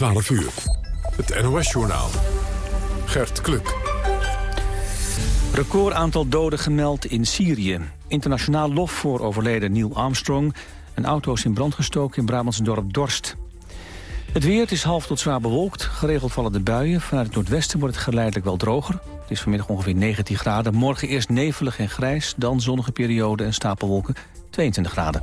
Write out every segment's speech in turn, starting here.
12 uur. Het NOS-journaal. Gert Kluk. Record aantal doden gemeld in Syrië. Internationaal lof voor overleden Neil Armstrong. Een auto is in brand gestoken in Brabantse dorp Dorst. Het weer is half tot zwaar bewolkt. Geregeld vallen de buien. Vanuit het noordwesten wordt het geleidelijk wel droger. Het is vanmiddag ongeveer 19 graden. Morgen eerst nevelig en grijs, dan zonnige periode en stapelwolken 22 graden.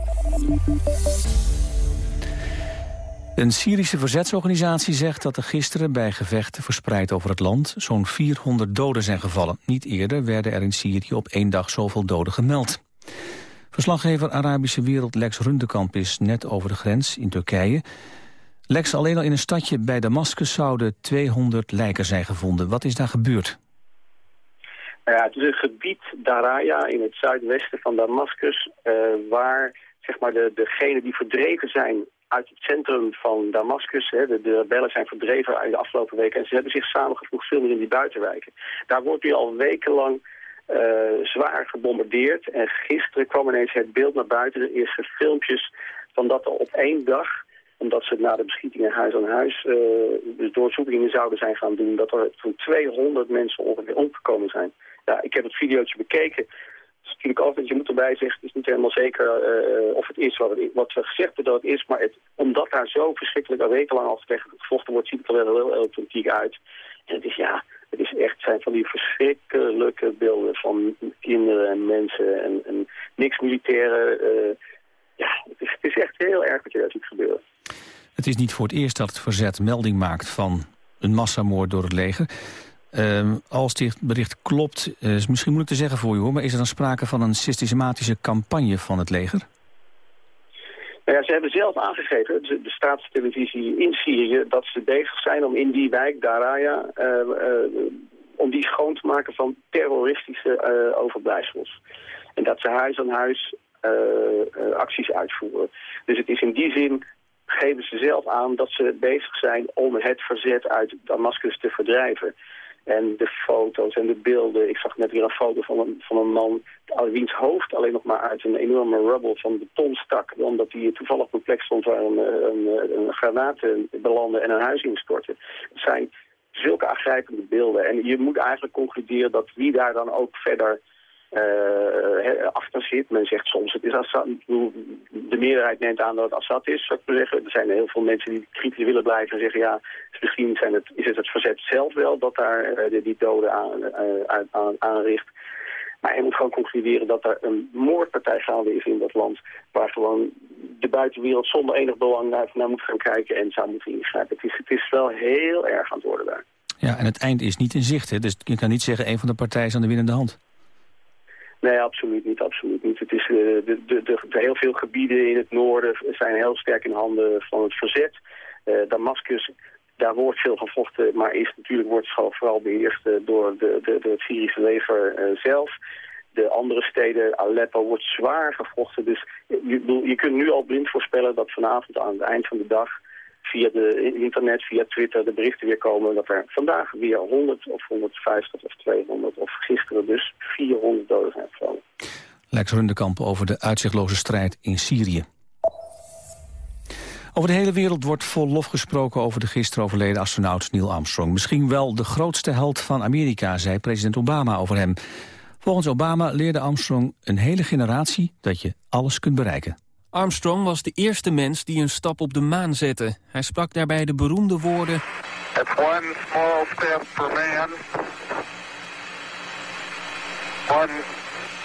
Een Syrische verzetsorganisatie zegt dat er gisteren bij gevechten verspreid over het land zo'n 400 doden zijn gevallen. Niet eerder werden er in Syrië op één dag zoveel doden gemeld. Verslaggever Arabische Wereld Lex Rundekamp is net over de grens in Turkije. Lex, alleen al in een stadje bij Damascus zouden 200 lijken zijn gevonden. Wat is daar gebeurd? Nou ja, het is een gebied, Daraya, in het zuidwesten van Damascus... Uh, waar zeg maar, de, degenen die verdreven zijn uit het centrum van Damascus. De, de, rebellen zijn verdreven uit de afgelopen weken... en ze hebben zich samengevoegd veel meer in die buitenwijken. Daar wordt nu al wekenlang uh, zwaar gebombardeerd. En gisteren kwam ineens het beeld naar buiten, de eerste filmpjes... van dat er op één dag omdat ze na de beschietingen huis aan huis uh, dus doorzoekingen zouden zijn gaan doen, dat er zo'n 200 mensen ongeveer omgekomen zijn. Ja, ik heb het videootje bekeken. Is natuurlijk altijd, je moet erbij zeggen, het is niet helemaal zeker uh, of het is wat, het, wat gezegd hebben dat het is, maar het, omdat daar zo verschrikkelijk al wekenlang al gevochten wordt, ziet het er wel heel elektroniek uit. En het is ja, het is echt zijn van die verschrikkelijke beelden van kinderen en mensen en, en niks militairen. Uh, ja, het is, het is, echt heel erg wat je daar ziet gebeuren. Het is niet voor het eerst dat het verzet melding maakt van een massamoord door het leger. Uh, als dit bericht klopt, uh, is misschien moeilijk te zeggen voor u hoor... maar is er dan sprake van een systematische campagne van het leger? Nou ja, ze hebben zelf aangegeven, de, de staatstelevisie in Syrië... dat ze bezig zijn om in die wijk, Daraya... Uh, om die schoon te maken van terroristische overblijfsels. En dat ze huis aan huis acties uitvoeren. Dus het is in die zin geven ze zelf aan dat ze bezig zijn om het verzet uit Damascus te verdrijven. En de foto's en de beelden. Ik zag net weer een foto van een, van een man wiens hoofd alleen nog maar uit een enorme rubble van beton stak. Omdat hij toevallig op een plek stond waar een, een, een granaat belandde en een huis instortte. Het zijn zulke aangrijpende beelden. En je moet eigenlijk concluderen dat wie daar dan ook verder uh, zit. Men zegt soms het is Assad. De meerderheid neemt aan dat het Assad is, zou ik maar zeggen. Er zijn heel veel mensen die kritisch willen blijven en zeggen... ja, misschien zijn het, is het het verzet zelf wel dat daar uh, die doden aan, uh, aan, aanricht. Maar je moet gewoon concluderen dat er een moordpartij gaande is in dat land... waar gewoon de buitenwereld zonder enig belang naar, naar moet gaan kijken en zou moeten ingrijpen. Het is, het is wel heel erg aan het worden daar. Ja, en het eind is niet in zicht, hè? dus je kan niet zeggen... een van de partijen is aan de winnende hand. Nee, absoluut niet, absoluut niet. Het is, uh, de, de, de, heel veel gebieden in het noorden zijn heel sterk in handen van het verzet. Uh, Damascus, daar wordt veel gevochten, maar is natuurlijk wordt vooral beheerst uh, door de, de, de, het Syrische leger zelf. De andere steden, Aleppo, wordt zwaar gevochten. Dus je, je kunt nu al blind voorspellen dat vanavond aan het eind van de dag via de internet, via Twitter de berichten weer komen... dat er vandaag weer 100 of 150 of 200 of gisteren dus 400 doden zijn gevallen. Lex Rundekamp over de uitzichtloze strijd in Syrië. Over de hele wereld wordt vol lof gesproken over de gisteren overleden astronaut Neil Armstrong. Misschien wel de grootste held van Amerika, zei president Obama over hem. Volgens Obama leerde Armstrong een hele generatie dat je alles kunt bereiken. Armstrong was de eerste mens die een stap op de maan zette. Hij sprak daarbij de beroemde woorden... one small step for man, one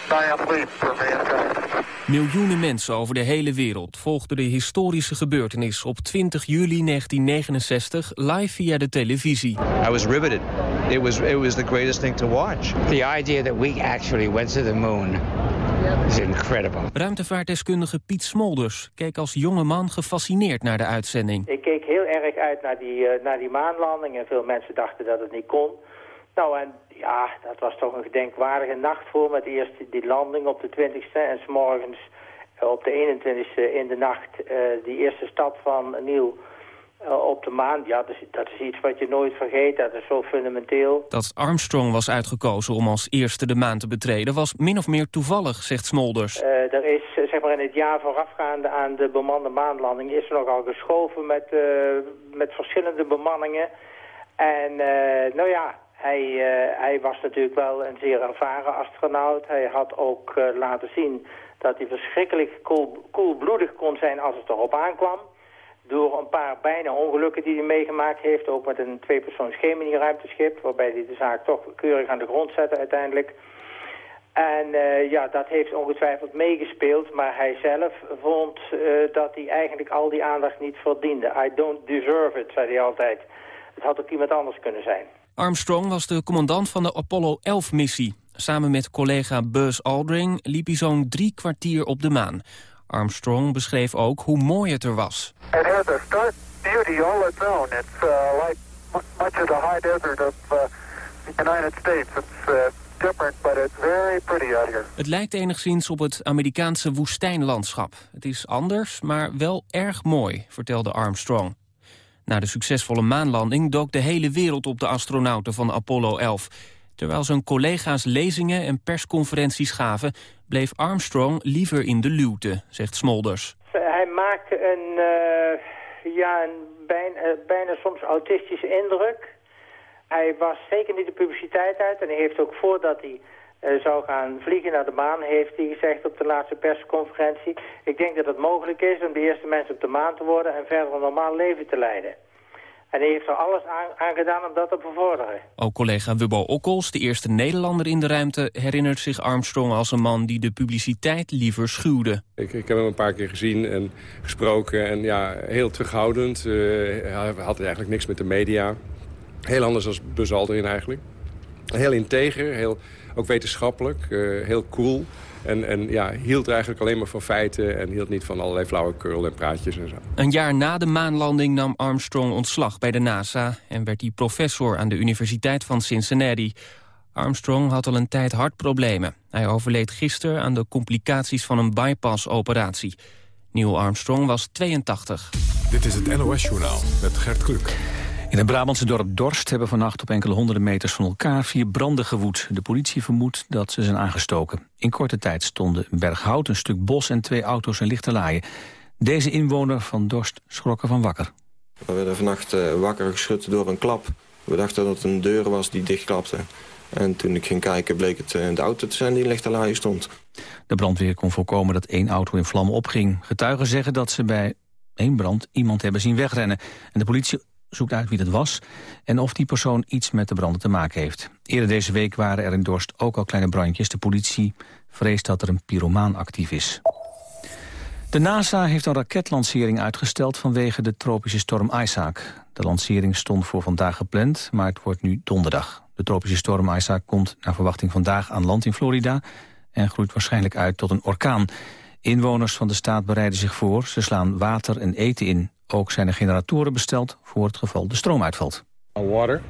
giant leap for mankind. Miljoenen mensen over de hele wereld volgden de historische gebeurtenis op 20 juli 1969 live via de televisie. I was riveted. It was it was the greatest thing to watch. The idea that we actually went to the moon is incredible. Ruimtevaartdeskundige Piet Smolders keek als jonge man gefascineerd naar de uitzending. Ik keek heel erg uit naar die, uh, naar die maanlanding en veel mensen dachten dat het niet kon. Nou, en ja, dat was toch een gedenkwaardige nacht voor met eerst die landing op de 20e en s morgens op de 21e in de nacht uh, die eerste stap van Neil Uh, op de maan, ja, dat is, dat is, iets wat je nooit vergeet. Dat is zo fundamenteel. Dat Armstrong was uitgekozen om als eerste de maan te betreden... was min of meer toevallig, zegt Smolders. Uh, er is, zeg maar, in het jaar voorafgaande aan de bemande maanlanding... is er nogal geschoven met, uh, met verschillende bemanningen. En, nou ja, hij, hij was natuurlijk wel een zeer ervaren astronaut. Hij had ook laten zien dat hij verschrikkelijk koel, koelbloedig kon zijn als het erop aankwam. Door een paar bijna ongelukken die hij meegemaakt heeft, ook met een tweepersoons Gemini-ruimteschip, waarbij hij de zaak toch keurig aan de grond zette uiteindelijk. En uh, ja, dat heeft ongetwijfeld meegespeeld, maar hij zelf vond uh, dat hij eigenlijk al die aandacht niet verdiende. I don't deserve it, zei hij altijd. Het had ook iemand anders kunnen zijn. Armstrong was de commandant van de Apollo 11-missie. Samen met collega Buzz Aldrin liep hij zo'n drie kwartier op de maan. Armstrong beschreef ook hoe mooi het er was. It has a stark beauty all its own. It's uh, like much of the high desert of uh, the United States. It's uh, different, but it's very pretty out here. Het lijkt enigszins op het Amerikaanse woestijnlandschap. Het is anders, maar wel erg mooi, vertelde Armstrong. Na de succesvolle maanlanding dook de hele wereld op de astronauten van Apollo 11. Terwijl zijn collega's lezingen en persconferenties gaven... bleef Armstrong liever in de luwte, zegt Smolders. Hij maakte een, uh, ja, een bijna, uh, bijna soms autistische indruk. Hij was zeker niet de publiciteit uit. En hij heeft ook voordat hij uh, zou gaan vliegen naar de maan... heeft hij gezegd op de laatste persconferentie... ik denk dat het mogelijk is om de eerste mens op de maan te worden... en verder een normaal leven te leiden. En hij heeft er alles aan, gedaan om dat te bevorderen. Ook collega Wubbo Okkels, de eerste Nederlander in de ruimte... herinnert zich Armstrong als een man die de publiciteit liever schuwde. Ik, ik heb hem een paar keer gezien en gesproken en ja, heel terughoudend. Uh, hij had eigenlijk niks met de media. Heel anders als Buzz Aldrin eigenlijk. Heel integer, heel, ook wetenschappelijk, uh, heel cool... En, en ja, hield er eigenlijk alleen maar van feiten... en hield niet van allerlei flauwekul en praatjes en zo. Een jaar na de maanlanding nam Armstrong ontslag bij de NASA... en werd hij professor aan de Universiteit van Cincinnati. Armstrong had al een tijd hartproblemen. Hij overleed gisteren aan de complicaties van een bypassoperatie. Neil Armstrong was 82. Dit is het NOS-journaal met Gert Kluk. In het Brabantse dorp Dorst hebben vannacht op enkele honderden meters van elkaar vier branden gewoed. De politie vermoedt dat ze zijn aangestoken. In korte tijd stonden een berg hout, een stuk bos en twee auto's en lichte laaien. Deze inwoner van Dorst schrok van wakker. We werden vannacht uh, wakker geschud door een klap. We dachten dat het een deur was die dichtklapte. En toen ik ging kijken bleek het uh, de auto te zijn die in lichte laaien stond. De brandweer kon voorkomen dat één auto in vlammen opging. Getuigen zeggen dat ze bij één brand iemand hebben zien wegrennen. En de politie zoekt uit wie dat was en of die persoon iets met de branden te maken heeft. Eerder deze week waren er in Dorst ook al kleine brandjes. De politie vreest dat er een pyromaan actief is. De NASA heeft een raketlancering uitgesteld vanwege de tropische storm Isaac. De lancering stond voor vandaag gepland, maar het wordt nu donderdag. De tropische storm Isaac komt naar verwachting vandaag aan land in Florida... en groeit waarschijnlijk uit tot een orkaan. Inwoners van de staat bereiden zich voor. Ze slaan water en eten in. Ook zijn er generatoren besteld voor het geval de stroom uitvalt. Water,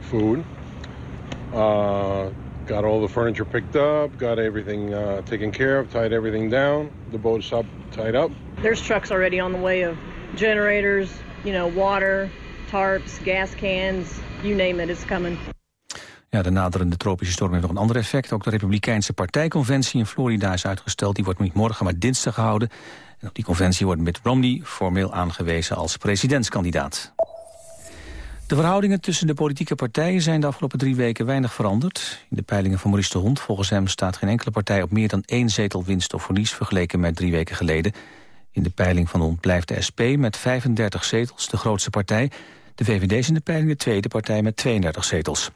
food, uh, got all the furniture picked up, got everything uh, taken care of, tied everything down. The boat is up, tied up. There's trucks already on the way of generators, you know, water, tarps, gas cans, you name it, it's coming. Ja, de naderende tropische storm heeft nog een ander effect. Ook de Republikeinse partijconventie in Florida is uitgesteld. Die wordt niet morgen, maar dinsdag gehouden. En op die conventie wordt Mitt Romney formeel aangewezen als presidentskandidaat. De verhoudingen tussen de politieke partijen zijn de afgelopen drie weken weinig veranderd. In de peilingen van Maurice de Hond volgens hem staat geen enkele partij op meer dan één zetel winst of verlies vergeleken met drie weken geleden. In de peiling van de Hond blijft de SP met 35 zetels de grootste partij. De VVD is in de peiling de tweede partij met 32 zetels.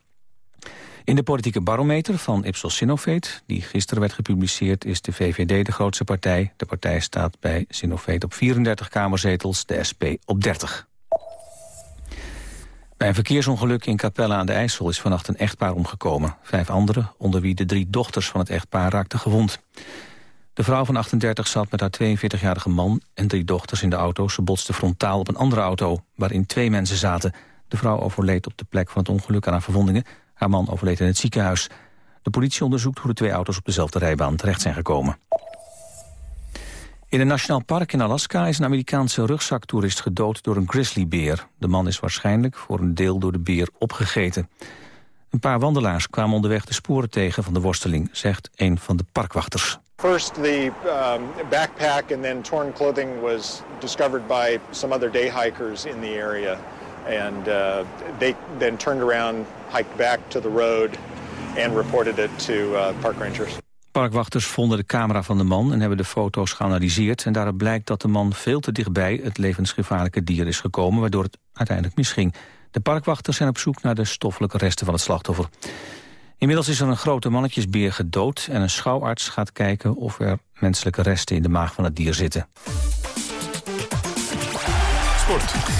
In de politieke barometer van Ipsos Sinovate, die gisteren werd gepubliceerd, is de VVD de grootste partij. De partij staat bij Sinovate op 34 kamerzetels, de SP op 30. Bij een verkeersongeluk in Capelle aan de IJssel is vannacht een echtpaar omgekomen. Vijf anderen, onder wie de drie dochters van het echtpaar, raakten gewond. De vrouw van 38 zat met haar 42-jarige man en drie dochters in de auto. Ze botste frontaal op een andere auto, waarin twee mensen zaten. De vrouw overleed op de plek van het ongeluk aan haar verwondingen. Haar man overleed in het ziekenhuis. De politie onderzoekt hoe de twee auto's op dezelfde rijbaan terecht zijn gekomen. In een nationaal park in Alaska is een Amerikaanse rugzaktoerist gedood door een grizzlybeer. De man is waarschijnlijk voor een deel door de beer opgegeten. Een paar wandelaars kwamen onderweg de sporen tegen van de worsteling, zegt een van de parkwachters. First, the um, backpack and then torn clothing was discovered by some other day hikers in the area. And uh, they then turned around, hiked back to the road and reported it to uh, park rangers. Parkwachters vonden de camera van de man en hebben de foto's geanalyseerd. En daaruit blijkt dat de man veel te dichtbij het levensgevaarlijke dier is gekomen... waardoor het uiteindelijk misging. De parkwachters zijn op zoek naar de stoffelijke resten van het slachtoffer. Inmiddels is er een grote mannetjesbeer gedood... en een schouwarts gaat kijken of er menselijke resten in de maag van het dier zitten. Sport.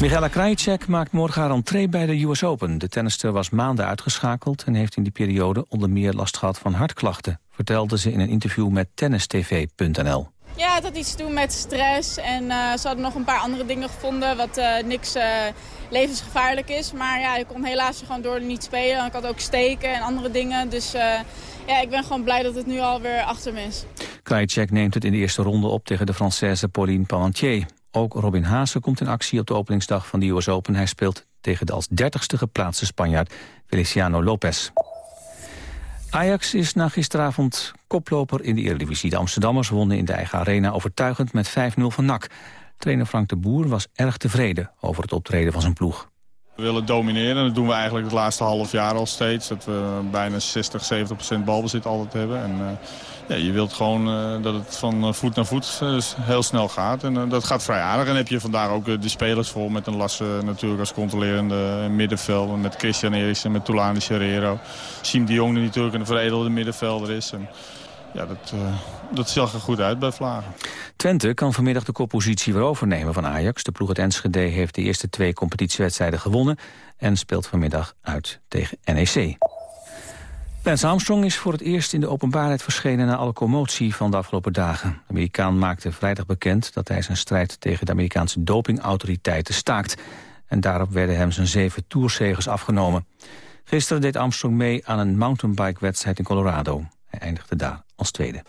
Michaela Krajicek maakt morgen haar entree bij de US Open. De tennister was maanden uitgeschakeld en heeft in die periode onder meer last gehad van hartklachten, vertelde ze in een interview met tennistv.nl. Ja, het had iets te doen met stress en uh, ze hadden nog een paar andere dingen gevonden wat uh, niks uh, levensgevaarlijk is. Maar ja, ik kon helaas gewoon door niet spelen. Ik had ook steken en andere dingen, dus ja, ik ben gewoon blij dat het nu alweer achter me is. Krajicek neemt het in de eerste ronde op tegen de Française Pauline Parmentier. Ook Robin Haase komt in actie op de openingsdag van de US Open. Hij speelt tegen de als dertigste geplaatste Spanjaard Feliciano Lopez. Ajax is na gisteravond koploper in de Eredivisie. De Amsterdammers wonnen in de eigen arena overtuigend met 5-0 van NAC. Trainer Frank de Boer was erg tevreden over het optreden van zijn ploeg. We willen domineren. Dat doen we eigenlijk het laatste half jaar al steeds. Dat we bijna 60, 70 procent balbezit altijd hebben. En, uh, ja, je wilt gewoon uh, dat het van eh, voet naar voet heel snel gaat. En dat gaat vrij aardig. En heb je vandaag ook de spelers vol met een Lasse natuurlijk als controlerende middenveld. Met Christian Eriksen, met Toulani Serrero. Siem de Jong die natuurlijk een veredelde middenvelder is. En, ja, dat, uh, dat zag er goed uit bij Vlagen. Twente kan vanmiddag de koppositie weer overnemen van Ajax. De ploeg uit Enschede heeft de eerste twee competitiewedstrijden gewonnen... en speelt vanmiddag uit tegen NEC. Lance Armstrong is voor het eerst in de openbaarheid verschenen... na alle commotie van de afgelopen dagen. De Amerikaan maakte vrijdag bekend dat hij zijn strijd... tegen de Amerikaanse dopingautoriteiten staakt. En daarop werden hem zijn zeven toerzegers afgenomen. Gisteren deed Armstrong mee aan een mountainbike-wedstrijd in Colorado. Hij eindigde daar als tweede.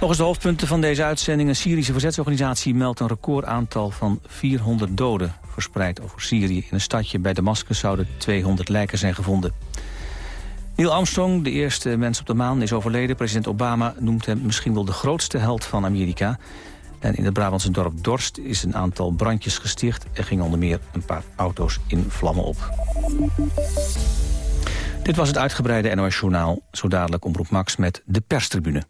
Nog eens de hoofdpunten van deze uitzending. Een Syrische verzetsorganisatie meldt een recordaantal van 400 doden. Verspreid over Syrië. In een stadje bij Damascus zouden 200 lijken zijn gevonden. Neil Armstrong, de eerste mens op de maan, is overleden. President Obama noemt hem misschien wel de grootste held van Amerika. En in het Brabantse dorp Dorst is een aantal brandjes gesticht. Er gingen onder meer een paar auto's in vlammen op. Dit was het uitgebreide NOS Journaal. Zo dadelijk omroep Max met de perstribune.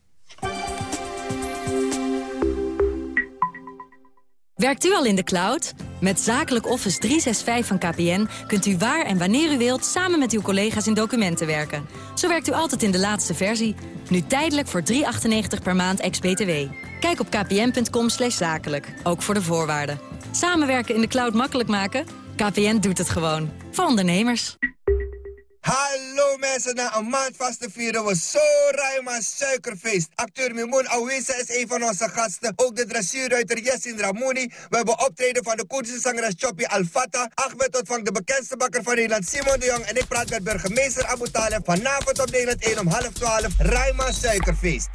Werkt u al in de cloud? Met Zakelijk Office 365 van KPN kunt u waar en wanneer u wilt... samen met uw collega's in documenten werken. Zo werkt u altijd in de laatste versie. Nu tijdelijk voor 3,98 per maand ex-BTW. Kijk op kpn.com zakelijk, ook voor de voorwaarden. Samenwerken in de cloud makkelijk maken? KPN doet het gewoon. Voor ondernemers. Hallo mensen, na een maand vast te vieren we zo ruim suikerfeest. Acteur Mimoun Awisa is een van onze gasten. Ook de dressuurruiter Yassin Ramouni. We hebben optreden van de Koerdische zangeres Choppy Al-Fata. Ahmed ontvangt de bekendste bakker van Nederland Simon de Jong. En ik praat met burgemeester Abu Taleb. Vanavond op Nederland 1 om half 12. Ruim suikerfeest.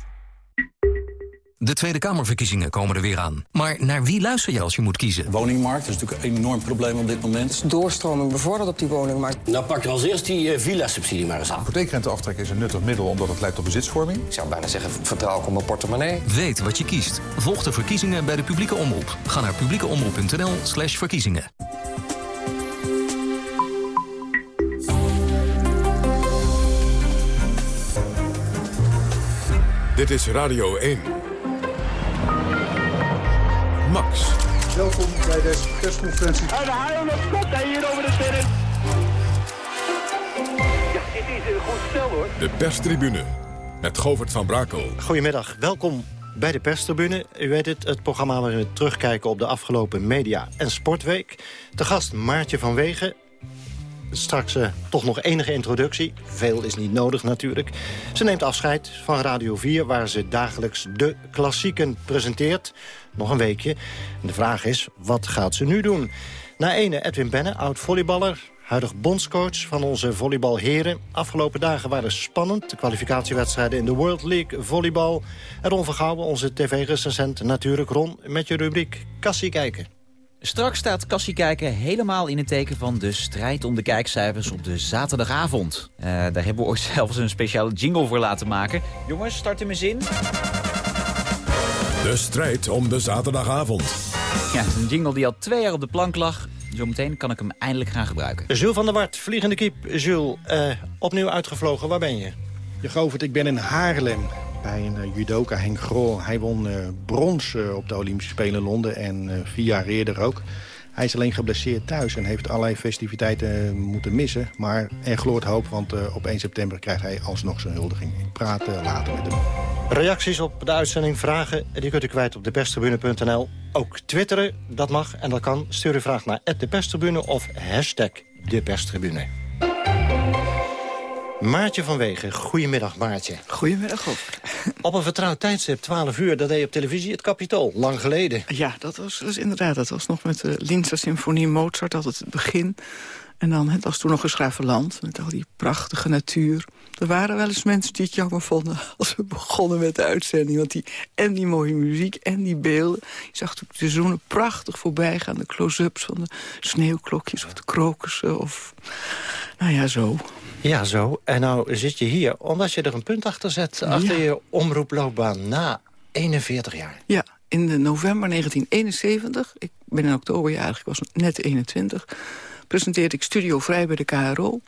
De Tweede Kamerverkiezingen komen er weer aan. Maar naar wie luister je als je moet kiezen? Woningmarkt is natuurlijk een enorm probleem op dit moment. Doorstroming bevorderd op die woningmarkt. Nou pak je als eerst die uh, villa-subsidie maar eens aan. Hypotheekrenteaftrek is een nuttig middel omdat het leidt tot bezitsvorming. Ik zou bijna zeggen, vertrouw ik op mijn portemonnee. Weet wat je kiest. Volg de verkiezingen bij de publieke omroep. Ga naar publiekeomroep.nl slash verkiezingen. Dit is Radio 1. Max. Welkom bij deze persconferentie. En de haal op kop hier over de terrein. Ja, dit is een goed spel hoor. De perstribune met Govert van Brakel. Goedemiddag, welkom bij de perstribune. U weet het, het programma waarin we terugkijken op de afgelopen media- en sportweek. De gast Maartje van Wegen, Straks uh, toch nog enige introductie. Veel is niet nodig natuurlijk. Ze neemt afscheid van Radio 4, waar ze dagelijks de klassieken presenteert. Nog een weekje. De vraag is, wat gaat ze nu doen? Na ene Edwin Benne, oud-volleyballer. huidig bondscoach van onze volleybalheren. Afgelopen dagen waren spannend. De kwalificatiewedstrijden in de World League volleybal. En Ron Vergouwen, onze tv-recensent natuurlijk. Ron, met je rubriek Kassie kijken. Straks staat Kassie Kijken helemaal in het teken van de strijd om de kijkcijfers op de zaterdagavond. Uh, daar hebben we ooit zelfs een speciale jingle voor laten maken. Jongens, start in mijn zin. De strijd om de zaterdagavond. Ja, een jingle die al twee jaar op de plank lag. Zometeen kan ik hem eindelijk gaan gebruiken. Jules van der Wart, vliegende kiep. Jules, uh, opnieuw uitgevlogen. Waar ben je? Je Govert, ik ben in Haarlem bij een uh, judoka Henk Grol. Hij won uh, brons op de Olympische Spelen Londen en vier jaar eerder ook. Hij is alleen geblesseerd thuis en heeft allerlei festiviteiten moeten missen. Maar er gloort hoop, want op 1 september krijgt hij alsnog zijn huldiging. Ik praat later met hem. Reacties op de uitzending, vragen, die kunt u kwijt op deperstribune.nl. Ook twitteren, dat mag en dat kan. Stuur uw vraag naar deperstribune of hashtag deperstribune. Maartje van Wegen, goedemiddag Maartje. Goedemiddag ook. Op een vertrouwd tijdstip, 12 uur, dat deed je op televisie het Capitool, lang geleden. Ja, dat was, dat inderdaad, dat was nog met de Linzer Symfonie Mozart, dat het begin. En dan, het was toen nog een land, met al die prachtige natuur. Er waren wel eens mensen die het jammer vonden als we begonnen met de uitzending. Want die, en die mooie muziek en die beelden. Je zag de seizoenen prachtig voorbij gaan. De close-ups van de sneeuwklokjes of de krokussen of... Nou ja, zo. Ja, zo. En nou zit je hier omdat je er een punt achter zet... achter je omroeploopbaan na 41 jaar. Ja, in de november 1971. Ik ben in oktober jarig, ik was net 21 presenteerde ik Studio Vrij bij de KRO.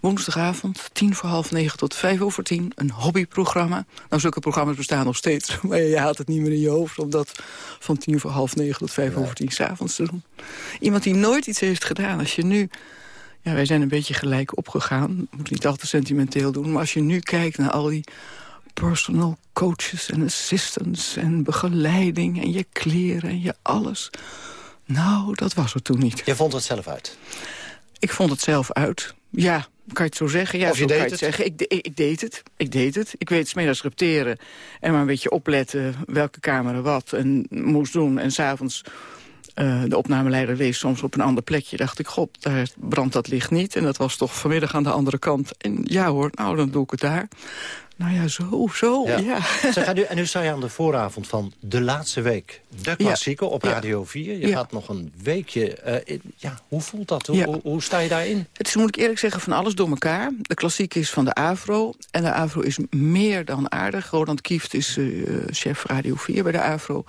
Woensdagavond, tien voor half negen tot vijf over tien. Een hobbyprogramma. Nou, zulke programma's bestaan nog steeds. Maar je haalt het niet meer in je hoofd om dat van tien voor half negen tot vijf over tien s'avonds te doen. Iemand die nooit iets heeft gedaan. Als je nu... Ja, wij zijn een beetje gelijk opgegaan. Moet niet altijd sentimenteel doen. Maar als je nu kijkt naar al die personal coaches en assistants... en begeleiding en je kleren en je alles... Nou, dat was het toen niet. Je vond het zelf uit? Ik vond het zelf uit. Ja, kan je het zo zeggen? Ja, of je deed het? Zeggen. Ik, ik, ik, deed het. Ik deed het. Ik weet smiddags repteren en maar een beetje opletten welke camera wat en moest doen. En s'avonds uh, de opnameleider wees soms op een ander plekje. Dacht ik, god, daar brandt dat licht niet. En dat was toch vanmiddag aan de andere kant. En ja hoor, nou dan doe ik het daar. Nou ja, zo, zo, ja. Zeg, en, nu, sta je aan de vooravond van de laatste week. De klassieke op Radio 4. Je gaat nog een weekje... Uh, ja, hoe voelt dat? Hoe, hoe, sta je daarin? Het is, moet ik eerlijk zeggen, van alles door elkaar. De klassieke is van de AVRO. En de AVRO is meer dan aardig. Roland Kieft is uh, chef Radio 4 bij de AVRO.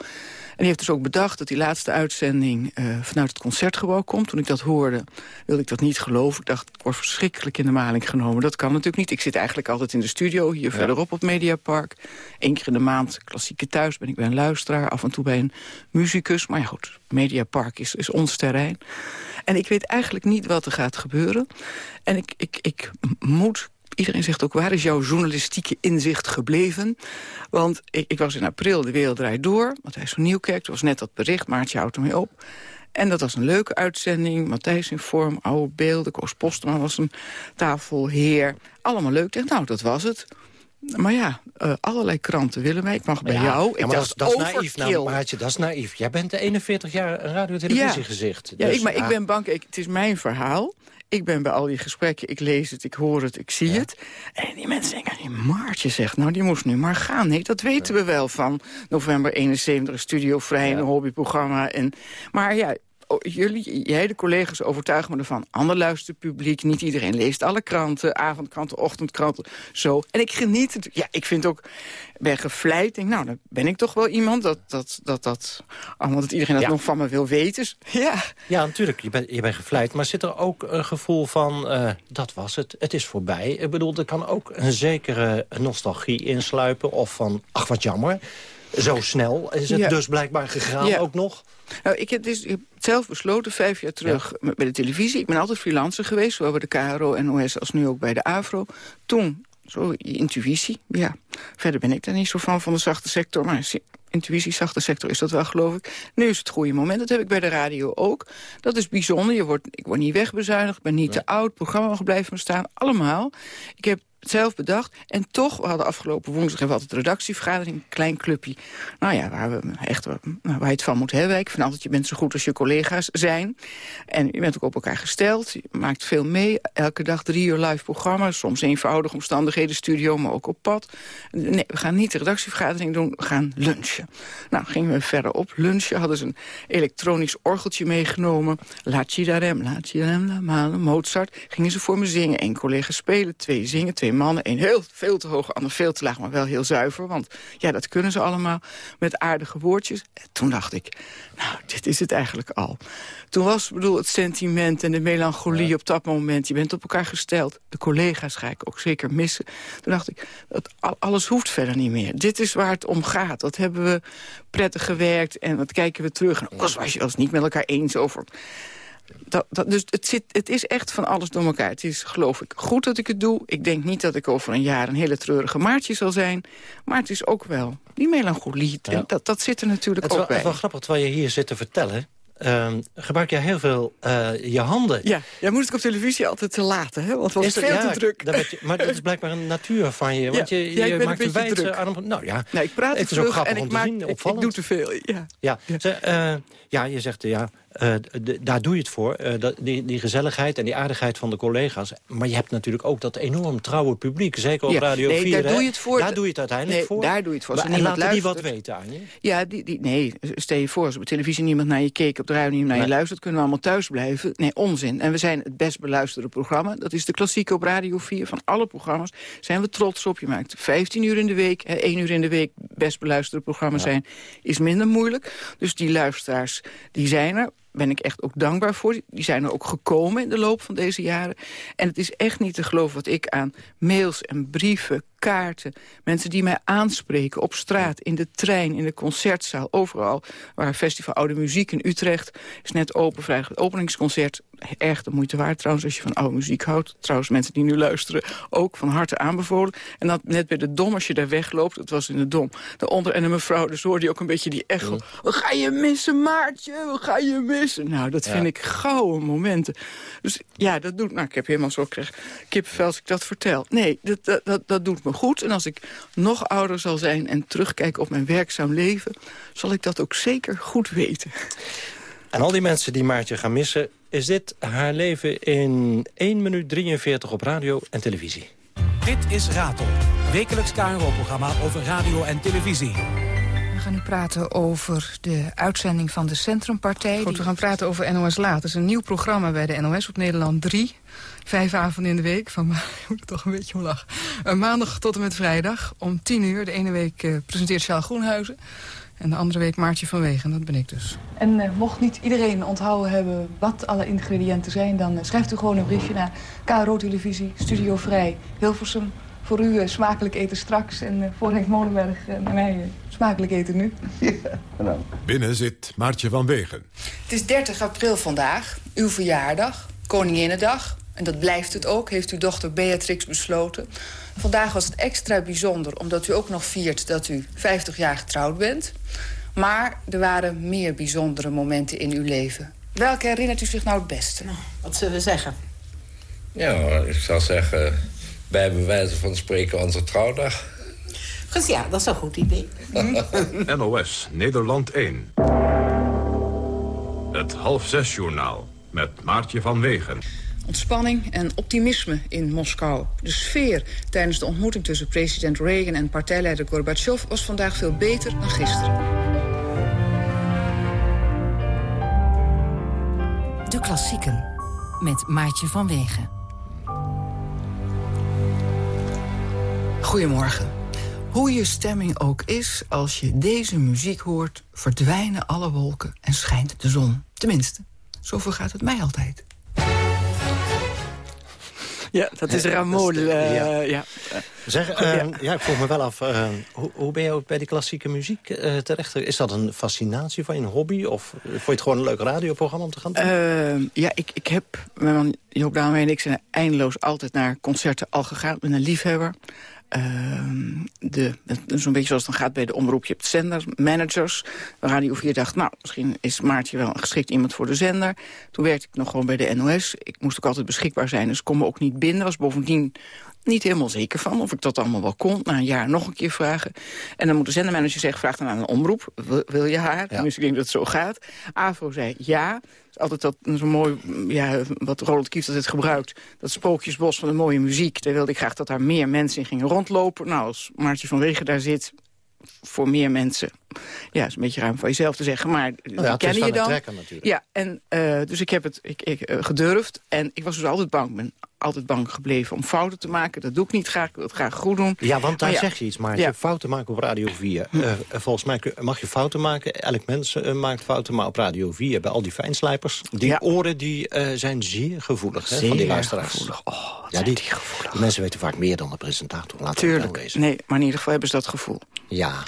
En die heeft dus ook bedacht dat die laatste uitzending uh, vanuit het concertgebouw komt. Toen ik dat hoorde, wilde ik dat niet geloven. Ik dacht, ik word verschrikkelijk in de maling genomen. Dat kan natuurlijk niet. Ik zit eigenlijk altijd in de studio, hier verderop op Mediapark. Eén keer in de maand klassieke thuis ben ik bij een luisteraar. Af en toe bij een muzikus. Maar ja goed, Mediapark is, is ons terrein. En ik weet eigenlijk niet wat er gaat gebeuren. En ik, ik, ik moet iedereen zegt ook, waar is jouw journalistieke inzicht gebleven? Want ik, ik was in april De Wereld Draait Door. Matthijs van Nieuwkerk, het was net dat bericht, Maartje houdt ermee op. En dat was een leuke uitzending. Matthijs in vorm, oude beelden. Koos Postma was een tafelheer. Allemaal leuk. Dacht, nou, dat was het. Maar ja, uh, allerlei kranten willen mij. Ik mag bij jou. Ik ja, maar dat, dat is naïef, nou, Maartje, dat is naïef. Jij bent de 41 jaar radio-televisiegezicht. Ja, dus, ik, maar ik ben bang. Ik, het is mijn verhaal. Ik ben bij al die gesprekken, ik lees het, ik hoor het, ik zie het. En die mensen denken, die Maartje zegt, nou die moest nu maar gaan. Nee, dat weten we wel van november 71, Studio Vrij, een hobbyprogramma. En, maar ja, jullie, jij, de collega's, overtuigen me ervan. Ander luisterpubliek, niet iedereen leest alle kranten. Avondkranten, ochtendkranten, zo. En ik geniet het. Ja, ik vind ook, ben gevleid. Denk, nou, dan ben ik toch wel iemand dat, dat, dat, dat, allemaal dat iedereen dat nog van me wil weten. Ja, ja natuurlijk, je bent, je bent gevleid. Maar zit er ook een gevoel van, uh, dat was het, het is voorbij. Ik bedoel, er kan ook een zekere nostalgie insluipen. Of van, ach, wat jammer. Zo snel is het dus blijkbaar gegaan ook nog. Nou, ik heb, dus, ik heb zelf besloten, vijf jaar terug bij de televisie. Ik ben altijd freelancer geweest, zowel bij de KRO en OS als nu ook bij de AVRO. Toen, zo, intuïtie, ja. Verder ben ik daar niet zo van, van de zachte sector. Maar intuïtie, zachte sector is dat wel, geloof ik. Nu is het goede moment. Dat heb ik bij de radio ook. Dat is bijzonder. Je wordt, ik word niet wegbezuinigd, ben niet te oud. programma mag blijven bestaan. Allemaal. Ik heb het zelf bedacht. En toch, we hadden afgelopen woensdag we altijd redactievergadering. Een klein clubje. Nou ja, waar, we echt, waar je het van moet hebben. Ik vind altijd, je bent zo goed als je collega's zijn. En je bent ook op elkaar gesteld. Je maakt veel mee. Elke dag drie uur live programma. Soms eenvoudige omstandigheden, studio, maar ook op pad. Nee, we gaan niet de redactievergadering doen. We gaan lunchen. Nou, gingen we verder op. Lunchen hadden ze een elektronisch orgeltje meegenomen. La Cidarem, La Cidarem, La Male, Mozart. Gingen ze voor me zingen. Eén collega spelen, twee zingen, twee mannen. Eén heel veel te hoog, ander veel te laag, maar wel heel zuiver. Want ja, dat kunnen ze allemaal met aardige woordjes. En toen dacht ik, nou, dit is het eigenlijk al. Toen was bedoel, het sentiment en de melancholie op dat moment. Je bent op elkaar gesteld. De collega's ga ik ook zeker missen. Toen dacht ik, dat alles hoeft verder niet meer. Dit is waar het om gaat. Dat hebben we prettig gewerkt en wat kijken we terug. En alles was je het niet met elkaar eens over... Dat, dat, dus het, zit, het is echt van alles door elkaar. Het is, geloof ik, goed dat ik het doe. Ik denk niet dat ik over een jaar een hele treurige maartje zal zijn. Maar het is ook wel die melancholie. Dat, dat zit er natuurlijk ook bij. Het is wel grappig, terwijl je hier zit te vertellen... Uh, gebruik jij heel veel uh, je handen. Ja, jij moest ik op televisie altijd te laten, hè? want het was veel te druk. Dat je, maar dat is blijkbaar een natuur van je. Want je, je, je maakt een wijze aan... Nou ja, nee, ik praat het is ook grappig en ik, maak, zien, ik, ik, doe te veel. Ja, ja. ja. uh, ja je zegt ja, uh, daar doe je het voor. Uh, die, die gezelligheid en die aardigheid van de collega's. Maar je hebt natuurlijk ook dat enorm trouwe publiek. Zeker op ja, Radio nee, 4. Daar doe je het voor. Daar doe je het uiteindelijk nee, voor. Daar doe je het voor. Maar, en laten die wat weten aan je? Ja, die, die, nee, stel je voor, als op televisie niemand naar je keek... op de radio niemand naar je luistert, kunnen we allemaal thuis blijven. Nee, onzin. En we zijn het best beluisterde programma. Dat is de klassieke op Radio 4 van alle programma's. Zijn we trots op. Je maakt 15 uur in de week, 1 uur in de week... best beluisterde programma's ja. zijn, is minder moeilijk. Dus die luisteraars, die zijn er ben ik echt ook dankbaar voor. Die zijn er ook gekomen in de loop van deze jaren. En het is echt niet te geloven wat ik aan mails en brieven, kaarten... mensen die mij aanspreken op straat, in de trein, in de concertzaal... overal waar Festival Oude Muziek in Utrecht is net open. Vrijdag het openingsconcert. Erg de moeite waard trouwens als je van oude muziek houdt. Trouwens, mensen die nu luisteren, ook van harte aanbevolen. En dat net bij de Dom, als je daar wegloopt, het was in de Dom... daaronder en een mevrouw, dus hoorde je ook een beetje die echo. We gaan je missen, Maartje, we gaan je missen. Nou, dat vind ik gouden momenten. Dus ja, dat doet... Nou, ik heb helemaal zo kippenvel als ik dat vertel. Nee, dat, dat, dat, dat doet me goed. En als ik nog ouder zal zijn en terugkijk op mijn werkzaam leven... zal ik dat ook zeker goed weten. En al die mensen die Maartje gaan missen... is dit haar leven in 1 minuut 43 op radio en televisie. Dit is Ratel, wekelijks KRO-programma over radio en televisie. We gaan nu praten over de uitzending van de Centrumpartij. Goed, we gaan praten over NOS Laat. Het is een nieuw programma bij de NOS op Nederland 3. Vijf avonden in de week. Van, ik moet toch een beetje om lachen. Uh, maandag tot en met vrijdag om tien uur. De ene week uh, presenteert Charles Groenhuizen. En de andere week Maartje van Wegen, dat ben ik dus. En uh, mocht niet iedereen onthouden hebben wat alle ingrediënten zijn... dan schrijft u gewoon een briefje naar KRO Televisie, Studio Vrij, Hilversum. Voor u uh, smakelijk eten straks en voor Henk Molenberg naar mij smakelijk eten nu. Ja, Binnen zit Maartje van Wegen. Het is 30 april vandaag, uw verjaardag, Koninginnedag. En dat blijft het ook, heeft uw dochter Beatrix besloten. Vandaag was het extra bijzonder omdat u ook nog viert dat u 50 jaar getrouwd bent. Maar er waren meer bijzondere momenten in uw leven. Welke herinnert u zich nou het beste? Nou, wat zullen we zeggen? Ja, ik zou zeggen, bij bewijzen van spreken onze trouwdag. Dus ja, dat is een goed idee. NOS, Nederland 1. Het half zes journaal met Maartje van Wegen. Ontspanning en optimisme in Moskou. De sfeer tijdens de ontmoeting tussen president Reagan en partijleider Gorbachev... was vandaag veel beter dan gisteren. De klassieken met Maartje van Wegen. Goedemorgen. Hoe je stemming ook is, als je deze muziek hoort... verdwijnen alle wolken en schijnt de zon. Tenminste, zo gaat het mij altijd. Ja, dat is Ramon. Uh, ja. ja. Zeg, uh, ja. ja. ik vroeg me wel af, uh, hoe, hoe, ben je ook bij die klassieke muziek terecht? Is dat een fascinatie van je, een hobby? Of vond je het gewoon een leuk radioprogramma om te gaan doen? ja, ik, ik heb, mijn man Joop Dame en ik zijn eindeloos altijd naar concerten al gegaan. Ik ben een liefhebber. Uh, Zo'n beetje zoals het dan gaat bij de omroep. Je hebt zender, managers. Radio 4 dacht, nou, misschien is Maartje wel een geschikt iemand voor de zender. Toen werkte ik nog gewoon bij de NOS. Ik moest ook altijd beschikbaar zijn, dus kon me ook niet binden. Was bovendien niet helemaal zeker van of ik dat allemaal wel kon. Na een jaar nog een keer vragen. En dan moet de zendermanager zeggen, vraag dan aan een omroep. Wil, wil je haar? Ja. Dus ik denk dat het zo gaat. AVRO zei ja. Altijd dat zo mooi, ja, wat Roland Kieft altijd gebruikt. Dat sprookjesbos van de mooie muziek. Daar wilde ik graag dat daar meer mensen in gingen rondlopen. Nou, als Maartje van Wegen daar zit, voor meer mensen. Ja, is een beetje ruim van jezelf te zeggen, maar nou ja, die ken je dan. natuurlijk. Ja, en uh, dus ik heb het ik, ik, uh, gedurfd. En ik was dus altijd bang. ben altijd bang gebleven om fouten te maken. Dat doe ik niet graag. Ik wil het graag goed doen. Ja, want daar ja. zeg je iets, maar ja. fouten maken op Radio 4. Uh, volgens mij mag je fouten maken. Elk mens maakt fouten, maar op Radio 4 bij al die fijnslijpers. Die oren die zijn zeer gevoelig hè, zeer van die luisteraars. gevoelig. Oh, ja, die, die, gevoelig. die mensen weten vaak meer dan de presentator. Laten Tuurlijk. Nee, maar in ieder geval hebben ze dat gevoel. Ja,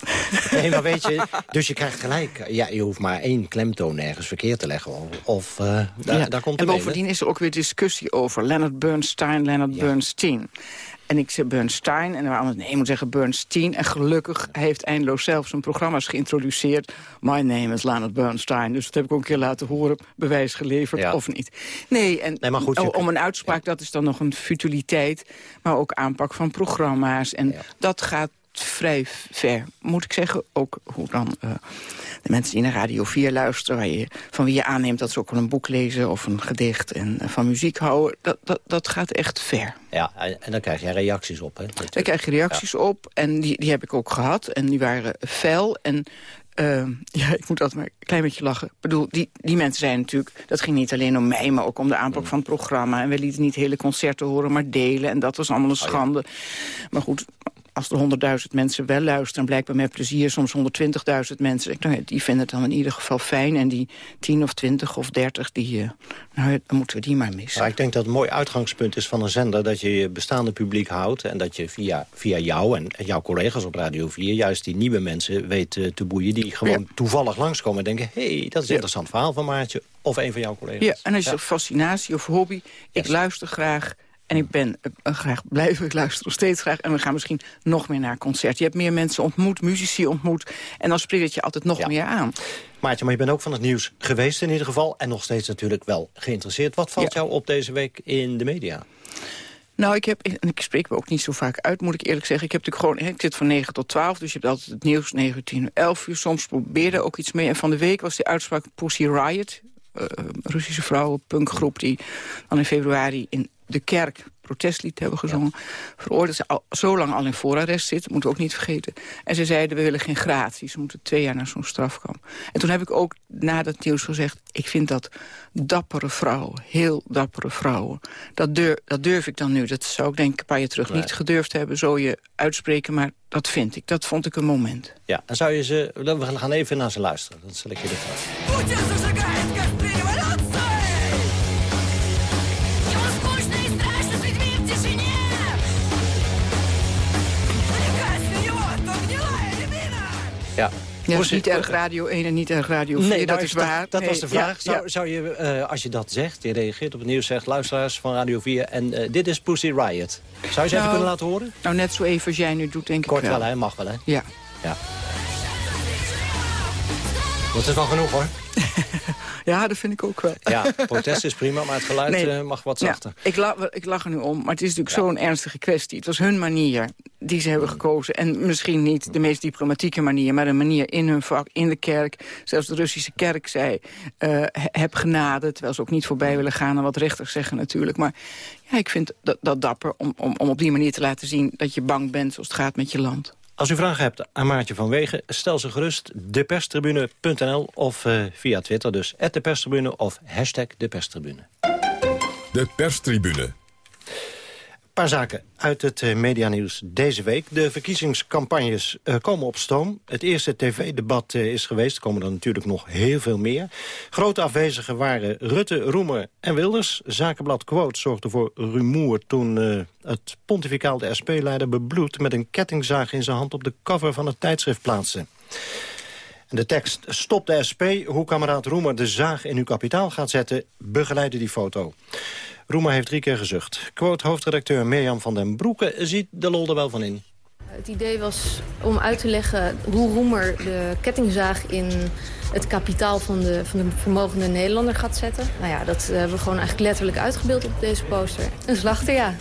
nee, maar weet je, dus je krijgt gelijk. Ja, je hoeft maar één klemtoon ergens verkeerd te leggen. Of, of uh, daar, ja. daar komt En bovendien is er ook weer discussie over. Leonard Bernstein, Leonard ja. Bernstein. En ik zei Bernstein en dan waren nee, moet zeggen Bernstein. En gelukkig heeft eindeloos zelf zijn programma's geïntroduceerd. My name is Leonard Bernstein. Dus dat heb ik ook een keer laten horen, bewijs geleverd ja. of niet. Nee, en nee, maar goed, je... om een uitspraak, ja. dat is dan nog een futiliteit. Maar ook aanpak van programma's. En ja. dat gaat vrij ver, moet ik zeggen. Ook hoe dan uh, de mensen die naar Radio 4 luisteren... Waar je, van wie je aanneemt dat ze ook wel een boek lezen of een gedicht... en uh, van muziek houden, dat, dat, dat gaat echt ver. Ja, en dan krijg je reacties op, hè? Daar krijg je reacties ja. op en die, die heb ik ook gehad. En die waren fel en... Uh, ja, ik moet altijd maar een klein beetje lachen. Ik bedoel, die, die mensen zijn natuurlijk... Dat ging niet alleen om mij, maar ook om de aanpak mm. van het programma. En we lieten niet hele concerten horen, maar delen. En dat was allemaal een schande. Oh, ja. Maar goed, als er 100.000 mensen wel luisteren... blijkbaar met plezier, soms 120.000 mensen... Nou, die vinden het dan in ieder geval fijn. En die 10 of 20 of 30, die, uh, nou, dan moeten we die maar missen. Maar ik denk dat het een mooi uitgangspunt is van een zender... dat je je bestaande publiek houdt... en dat je via, via jou en jouw collega's op Radio 4... juist die nieuwe mensen weet uh, te boeien... die gewoon ja. toevallig langskomen en denken... hé, hey, dat is een interessant verhaal van Maartje of een van jouw collega's. Ja, en als je ja. fascinatie of hobby... ik yes. luister graag... En ik ben uh, graag blijven, ik luister nog steeds graag. En we gaan misschien nog meer naar concert. Je hebt meer mensen ontmoet, muzici ontmoet. En dan spreekt het je altijd nog ja. meer aan. Maartje, maar je bent ook van het nieuws geweest in ieder geval. En nog steeds natuurlijk wel geïnteresseerd. Wat valt ja. jou op deze week in de media? Nou, ik heb, en ik spreek me ook niet zo vaak uit, moet ik eerlijk zeggen. Ik heb natuurlijk gewoon, ik zit van 9 tot 12, dus je hebt altijd het nieuws 9, 10, 11 uur. Soms probeerde ook iets mee. En van de week was die uitspraak Pussy Riot, uh, Russische vrouwen, punkgroep... die dan in februari in de kerk protestlied hebben gezongen. Ja. Veroordeeld ze al, zo lang al in voorarrest zit, moeten we ook niet vergeten. En ze zeiden, we willen geen gratie. Ze moeten twee jaar naar zo'n strafkamp. En toen heb ik ook na dat nieuws gezegd... ik vind dat dappere vrouwen, heel dappere vrouwen... dat durf, dat durf ik dan nu. Dat zou ik denk ik een paar jaar terug nee. niet gedurfd hebben... zo je uitspreken, maar dat vind ik. Dat vond ik een moment. Ja, en zou je ze... We gaan even naar ze luisteren. Dan zal ik je dit vragen. Ja. Ja, dus niet erg Radio 1 en niet erg Radio 4, nee, dat is waar. Dat, dat nee, was de vraag. Ja, zou, ja. zou je, uh, als je dat zegt, je reageert op het nieuws, zegt luisteraars van Radio 4... en uh, dit is Pussy Riot. Zou je ze nou, even kunnen laten horen? Nou, net zo even als jij nu doet, denk Kort ik wel. wel, hè? Mag wel, hè? Ja. ja. Dat is wel genoeg, hoor. Ja, dat vind ik ook wel. Ja, protest is prima, maar het geluid nee. uh, mag wat zachter. Ja, ik, la ik lach er nu om, maar het is natuurlijk ja. zo'n ernstige kwestie. Het was hun manier die ze hebben gekozen. En misschien niet de meest diplomatieke manier... maar een manier in hun vak, in de kerk. Zelfs de Russische kerk zei, uh, heb genade... terwijl ze ook niet voorbij willen gaan en wat rechters zeggen natuurlijk. Maar ja, ik vind dat, dat dapper om, om, om op die manier te laten zien... dat je bang bent zoals het gaat met je land. Als u vragen hebt aan Maartje van Wegen, stel ze gerust deperstribune.nl of uh, via Twitter, dus @deperstribune of hashtag deperstribune. De perstribune. Paar zaken uit het uh, medianieuws deze week. De verkiezingscampagnes uh, komen op stoom. Het eerste tv-debat uh, is geweest. Er komen er natuurlijk nog heel veel meer. Grote afwezigen waren Rutte, Roemer en Wilders. Zakenblad Quote zorgde voor rumoer toen het pontificaal de SP-leider bebloed... met een kettingzaag in zijn hand op de cover van het tijdschrift plaatste. En de tekst Stop de SP, hoe kameraad Roemer de zaag in uw kapitaal gaat zetten... begeleidde die foto. Roemer heeft drie keer gezucht. Quote hoofdredacteur Mirjam van den Broeke ziet de lol er wel van in. Het idee was om uit te leggen hoe Roemer de kettingzaag in het kapitaal van de, van de vermogende Nederlander gaat zetten. Nou ja, dat hebben we gewoon eigenlijk letterlijk uitgebeeld op deze poster. Een slachter, ja.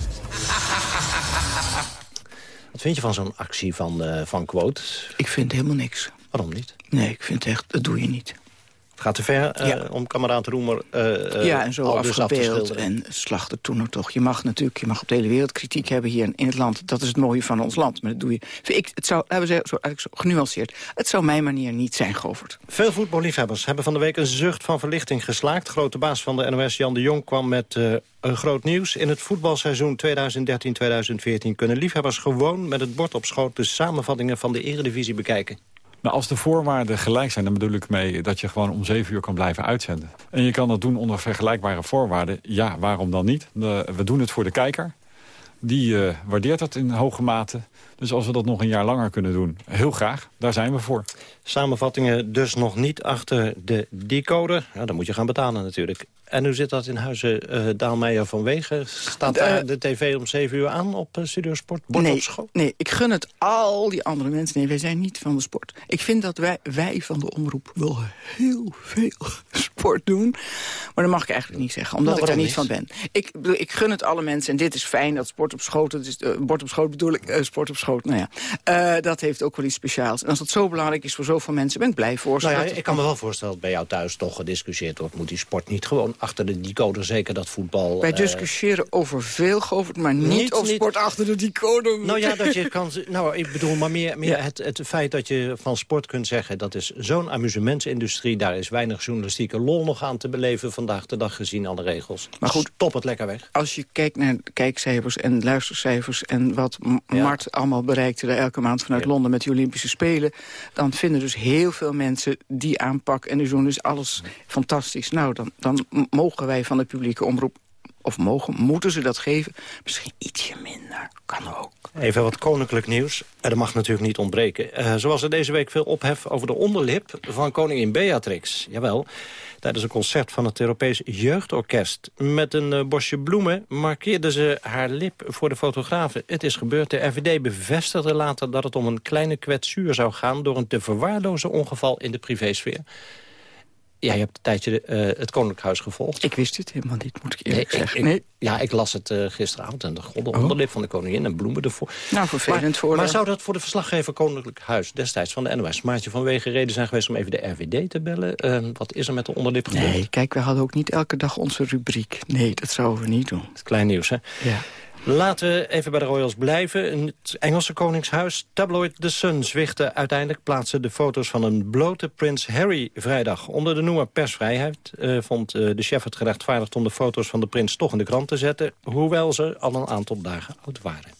vind je van zo'n actie van, uh, van Quote? Ik vind helemaal niks. Waarom niet? Nee, ik vind echt, dat doe je niet. Het gaat te ver uh, ja. om kameraad Roemer uh, Ja, en zo afgebeeld en slachten toen nog toch. Je mag natuurlijk je mag op de hele wereld kritiek hebben hier in het land. Dat is het mooie van ons land. Maar dat doe je... Ik, het zou, we zeggen, zo, eigenlijk zo genuanceerd... het zou mijn manier niet zijn, Govert. Veel voetballiefhebbers hebben van de week een zucht van verlichting geslaakt. Grote baas van de NOS, Jan de Jong, kwam met uh, een groot nieuws. In het voetbalseizoen 2013-2014 kunnen liefhebbers gewoon met het bord op schoot... de samenvattingen van de eredivisie bekijken. Als de voorwaarden gelijk zijn, dan bedoel ik mee dat je gewoon om zeven uur kan blijven uitzenden. En je kan dat doen onder vergelijkbare voorwaarden. Ja, waarom dan niet? we doen het voor de kijker. Die uh, waardeert dat in hoge mate. Dus als we dat nog een jaar langer kunnen doen, heel graag. Daar zijn we voor. Samenvattingen dus nog niet achter de decoder. Ja, dan moet je gaan betalen natuurlijk. En hoe zit dat in huizen uh, Daalmeijer van Wegen? Staat daar de tv om 7 uur aan op uh, Studiosport? Bord nee, op school? Nee, ik gun het al die andere mensen. Nee, wij zijn niet van de sport. Ik vind dat wij, wij van de omroep wel heel veel sport doen. Maar dat mag ik eigenlijk niet zeggen, omdat nou, ik daar niet van ben. Ik, ik gun het alle mensen. En dit is fijn, dat sport op schoot. Dat is, uh, bord op schoot bedoel ik, sport op schoot. Nou ja, dat heeft ook wel iets speciaals. En als dat zo belangrijk is voor zoveel mensen, ben ik blij voor. Nou ja, ik kan me wel voorstellen dat bij jou thuis toch gediscussieerd wordt. Moet die sport niet gewoon achter de decoder, zeker dat voetbal... Wij discussiëren over veel, Govert, maar niet, niet over sport achter de decoder. Nou ja, dat je kan... Nou, ik bedoel, maar meer, meer het, het feit dat je van sport kunt zeggen... dat is zo'n amusementsindustrie, daar is weinig journalistieke lol nog aan te beleven... vandaag de dag gezien alle regels. Maar goed, top het lekker weg. Als je kijkt naar kijkcijfers en luistercijfers... en wat ja. Mart allemaal bereikte elke maand vanuit ja. Londen met de Olympische Spelen... dan vinden dus heel veel mensen die aanpak en de journalist alles fantastisch. Nou, dan, dan mogen wij van de publieke omroep of mogen, moeten ze dat geven? Misschien ietsje minder, kan ook. Even wat koninklijk nieuws. Dat mag natuurlijk niet ontbreken. Uh, zoals er deze week veel ophef over de onderlip van koningin Beatrix. Jawel, tijdens een concert van het Europees Jeugdorkest. Met een uh, bosje bloemen markeerde ze haar lip voor de fotografen. Het is gebeurd. De RVD bevestigde later dat het om een kleine kwetsuur zou gaan... door een te verwaarlozen ongeval in de privésfeer. Ja, je hebt een tijdje uh, het Koninklijk Huis gevolgd. Ik wist het helemaal niet, moet ik eerlijk nee, zeggen. Ik, nee. Ja, ik las het uh, gisteravond en de god, oh. onderlip van de koningin en bloemen ervoor. Nou, vervelend maar, voor... Maar zou dat voor de verslaggever Koninklijk Huis destijds van de NOS... Maartje vanwege reden zijn geweest om even de RVD te bellen? Uh, wat is er met de onderlip gebeurd? Nee, kijk, we hadden ook niet elke dag onze rubriek. Nee, dat zouden we niet doen. Het klein nieuws, hè? Ja. Laten we even bij de Royals blijven. In het Engelse Koningshuis, tabloid The Sun zwichtte uiteindelijk plaatsen de foto's van een blote prins Harry vrijdag. Onder de noemer persvrijheid uh, vond uh, de chef het gerechtvaardigd om de foto's van de prins toch in de krant te zetten, hoewel ze al een aantal dagen oud waren.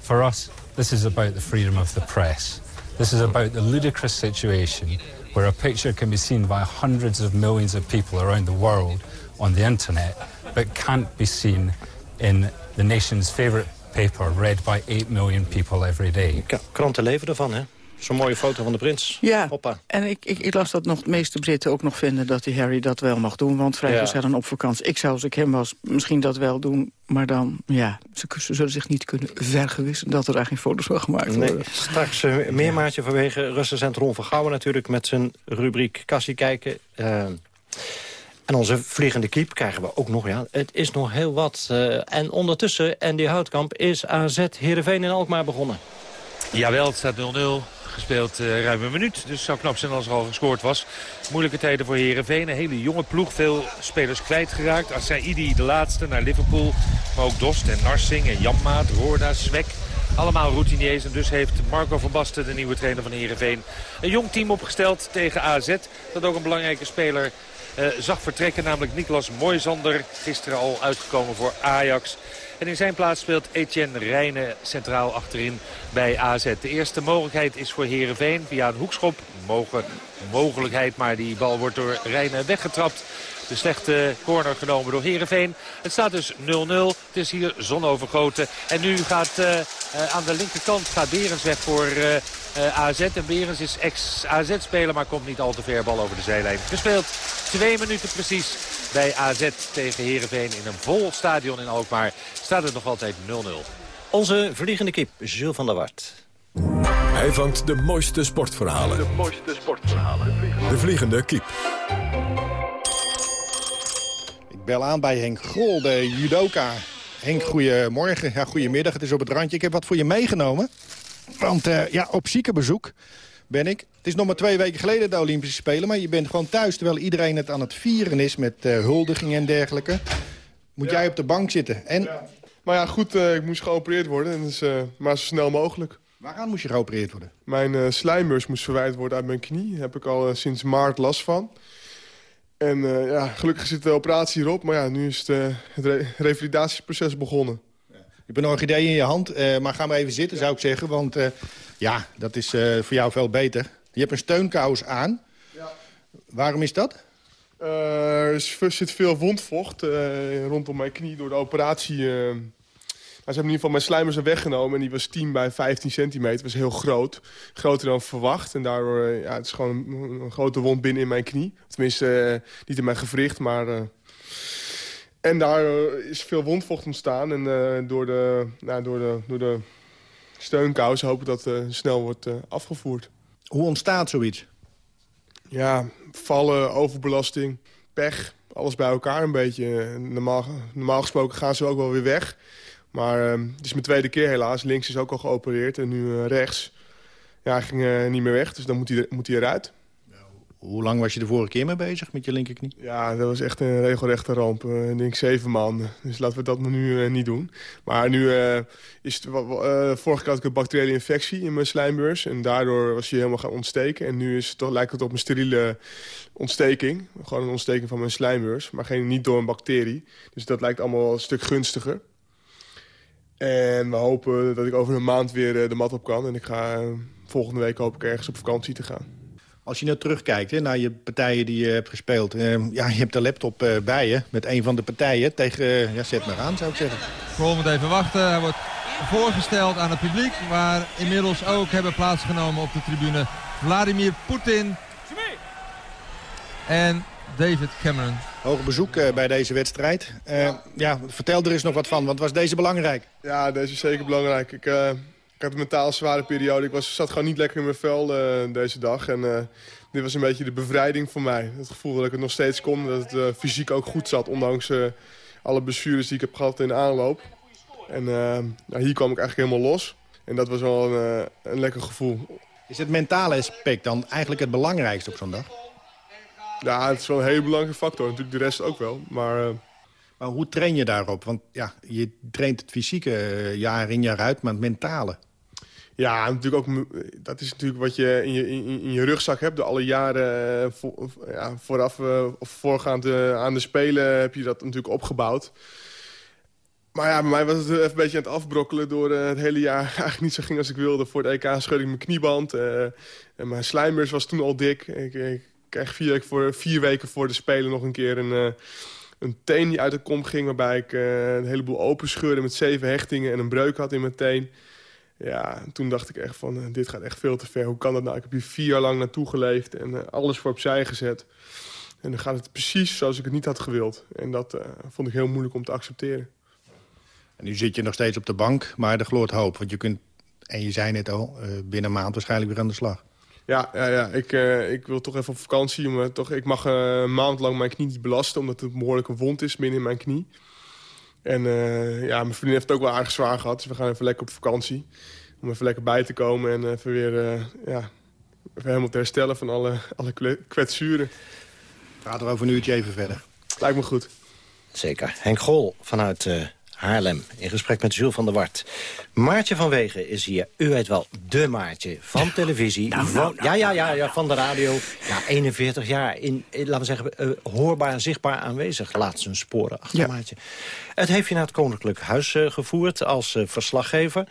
For us, this is about the freedom of the press. This is about the ludicrous situation where a picture can be seen by hundreds of millions of people around the world on the internet, but can't be seen in the nation's favorite paper, read by 8 million people every day. Ja, kranten leven ervan, hè? Zo'n mooie foto van de prins. Ja, Hoppa. en ik, ik, ik, las dat nog de meeste Britten ook nog vinden... dat die Harry dat wel mag doen, want vrijdag ja. dan op vakantie. Ik zou, als ik hem was, misschien dat wel doen... maar dan, ja, ze, ze zullen zich niet kunnen vergewissen... dat er daar geen foto's van gemaakt worden. Nee, straks uh, meer maatje vanwege Russen Ron van Gouwen natuurlijk... met zijn rubriek Kassie kijken... Uh, en onze vliegende kiep krijgen we ook nog. Ja, het is nog heel wat. Uh, en ondertussen, Andy Houtkamp, is AZ Heerenveen in Alkmaar begonnen. Jawel, het staat 0-0. Gespeeld uh, ruim een minuut. Dus zou knap zijn als er al gescoord was. Moeilijke tijden voor Heerenveen. Een hele jonge ploeg. Veel spelers kwijtgeraakt. Asaidi de laatste naar Liverpool. Maar ook Dost en Narsing en Janmaat, Roorda, Swek. Allemaal routiniers. En dus heeft Marco van Basten, de nieuwe trainer van Heerenveen... een jong team opgesteld tegen AZ. Dat ook een belangrijke speler zag vertrekken. Namelijk Niklas Moisander. Gisteren al uitgekomen voor Ajax. En in zijn plaats speelt Etienne Rijnen centraal achterin bij AZ. De eerste mogelijkheid is voor Heerenveen via een hoekschop. Mogelijkheid, maar die bal wordt door Rijnen weggetrapt. De slechte corner genomen door Heerenveen. Het staat dus 0-0. Het is hier zonovergoten. En nu gaat uh, uh, aan de linkerkant gaat Berens weg voor uh, AZ. En Berens is ex-AZ-speler, maar komt niet al te ver. Bal over de zijlijn gespeeld. Twee minuten precies bij AZ tegen Heerenveen in een vol stadion in Alkmaar. Staat het nog altijd 0-0. Onze vliegende kip, Jules van der Wart. Hij vangt de mooiste sportverhalen. De mooiste sportverhalen. De vliegende kip. Ik bel aan bij Henk Grol, de judoka. Henk, goedemorgen. Ja, goedemiddag. Het is op het randje. Ik heb wat voor je meegenomen. Want uh, ja, op ziekenbezoek ben ik. Het is nog maar twee weken geleden de Olympische Spelen... maar je bent gewoon thuis terwijl iedereen het aan het vieren is... met uh, huldigingen en dergelijke. Moet jij op de bank zitten. En... Ja. Maar ja, goed, uh, ik moest geopereerd worden. En dus, maar zo snel mogelijk. Waaraan moest je geopereerd worden? Mijn slijmbeurs moest verwijderd worden uit mijn knie. Daar heb ik al sinds maart last van. En ja, gelukkig zit de operatie hierop. Maar ja, nu is het, het re revalidatieproces begonnen. Je hebt een orchidee in je hand, uh, maar ga maar even zitten, zou ik zeggen. Want uh, ja, dat is uh, voor jou veel beter. Je hebt een steunkous aan. Ja. Waarom is dat? er zit veel wondvocht rondom mijn knie door de operatie. Ze hebben in ieder geval mijn slijmers er weggenomen. En die was 10 bij 15 centimeter. Dat was heel groot. Groter dan verwacht. En daardoor, ja, het is gewoon een, een grote wond binnen in mijn knie. Tenminste, niet in mijn gewricht, maar en daar eh, is veel wondvocht ontstaan. En uh, door, de, nou, door, de, door de steunkous hoop ik dat het uh, snel wordt uh, afgevoerd. Hoe ontstaat zoiets? Ja, vallen, overbelasting, pech, alles bij elkaar een beetje. Normaal, normaal gesproken gaan ze ook wel weer weg. Maar het is mijn tweede keer helaas. Links is ook al geopereerd en nu rechts. Ja, hij ging niet meer weg, dus dan moet hij, moet hij eruit. Hoe lang was je de vorige keer mee bezig met je linkerknie? Ja, dat was echt een regelrechte ramp. Uh, ik denk zeven maanden. Dus laten we dat nu uh, niet doen. Maar nu uh, is het... vorige keer had ik een bacteriële infectie in mijn slijmbeurs. En daardoor was hij helemaal gaan ontsteken. En nu is het toch, lijkt het op een steriele ontsteking. Gewoon een ontsteking van mijn slijmbeurs. Maar geen, niet door een bacterie. Dus dat lijkt allemaal een stuk gunstiger. En we hopen dat ik over een maand weer de mat op kan. En ik ga volgende week hoop ik ergens op vakantie te gaan. Als je nou terugkijkt hè, naar je partijen die je hebt gespeeld... Uh, ja, je hebt de laptop uh, bij je met een van de partijen tegen... Uh, ja, zet maar aan, zou ik zeggen. Kroll moet even wachten. Hij wordt voorgesteld aan het publiek... waar inmiddels ook hebben plaatsgenomen op de tribune... Vladimir Poetin en David Cameron. Hoog bezoek bij deze wedstrijd. Ja. ja. vertel er eens nog wat van, want was deze belangrijk? Ja, deze is zeker belangrijk. Ik ik had een mentaal zware periode. Ik was, zat gewoon niet lekker in mijn vel uh, deze dag. En uh, dit was een beetje de bevrijding voor mij. Het gevoel dat ik het nog steeds kon. Dat het uh, fysiek ook goed zat. Ondanks alle blessures die ik heb gehad in de aanloop. En nou, hier kwam ik eigenlijk helemaal los. En dat was wel een, een lekker gevoel. Is het mentale aspect dan eigenlijk het belangrijkste op zo'n dag? Ja, het is wel een hele belangrijke factor. Natuurlijk de rest ook wel. Maar... Maar hoe train je daarop? Want ja, je traint het fysieke jaar in jaar uit, maar het mentale. Ja, natuurlijk ook, dat is natuurlijk wat je in je, in, in je rugzak hebt. De alle jaren eh, ja, vooraf uh, of voorgaand aan de Spelen heb je dat natuurlijk opgebouwd. Maar ja, bij mij was het even een beetje aan het afbrokkelen... door het hele jaar eigenlijk niet zo ging als ik wilde. Voor het EK scheurde ik mijn knieband. en mijn slijmers was toen al dik. Ik, ik kreeg vier voor, vier weken voor de Spelen nog een keer een, een teen die uit de kom ging... waarbij ik een heleboel open scheurde met zeven hechtingen... en een breuk had in mijn teen... Ja, toen dacht ik echt van, uh, dit gaat echt veel te ver. Hoe kan dat nou? Ik heb hier vier jaar lang naartoe geleefd en uh, alles voor opzij gezet. En dan gaat het precies zoals ik het niet had gewild. En dat vond ik heel moeilijk om te accepteren. En nu zit je nog steeds op de bank, maar er gloort hoop. Want je kunt, en je zei net al, binnen een maand waarschijnlijk weer aan de slag. Ja, ja, ja. Ik, ik wil toch even op vakantie. Maar toch, ik mag een maand lang mijn knie niet belasten... omdat het een behoorlijke wond is binnen in mijn knie. En uh, ja, mijn vriendin heeft het ook wel aardig zwaar gehad. Dus we gaan even lekker op vakantie. Om even lekker bij te komen en even weer uh, ja, even helemaal te herstellen van alle, alle kwetsuren. Gaat er over een uurtje even verder. Lijkt me goed. Zeker. Henk Gol vanuit uh, Haarlem in gesprek met Jules van der Wart. Maartje van Wegen is hier. U weet wel, de Maartje van televisie. Nou, van, nou, nou, ja, ja, ja, ja, van de radio. Ja, 41 jaar. In, in laten we zeggen, uh, hoorbaar zichtbaar aanwezig. Laat zijn sporen achter, ja. Maartje. Het heeft je naar het Koninklijk Huis uh, gevoerd als uh, verslaggever.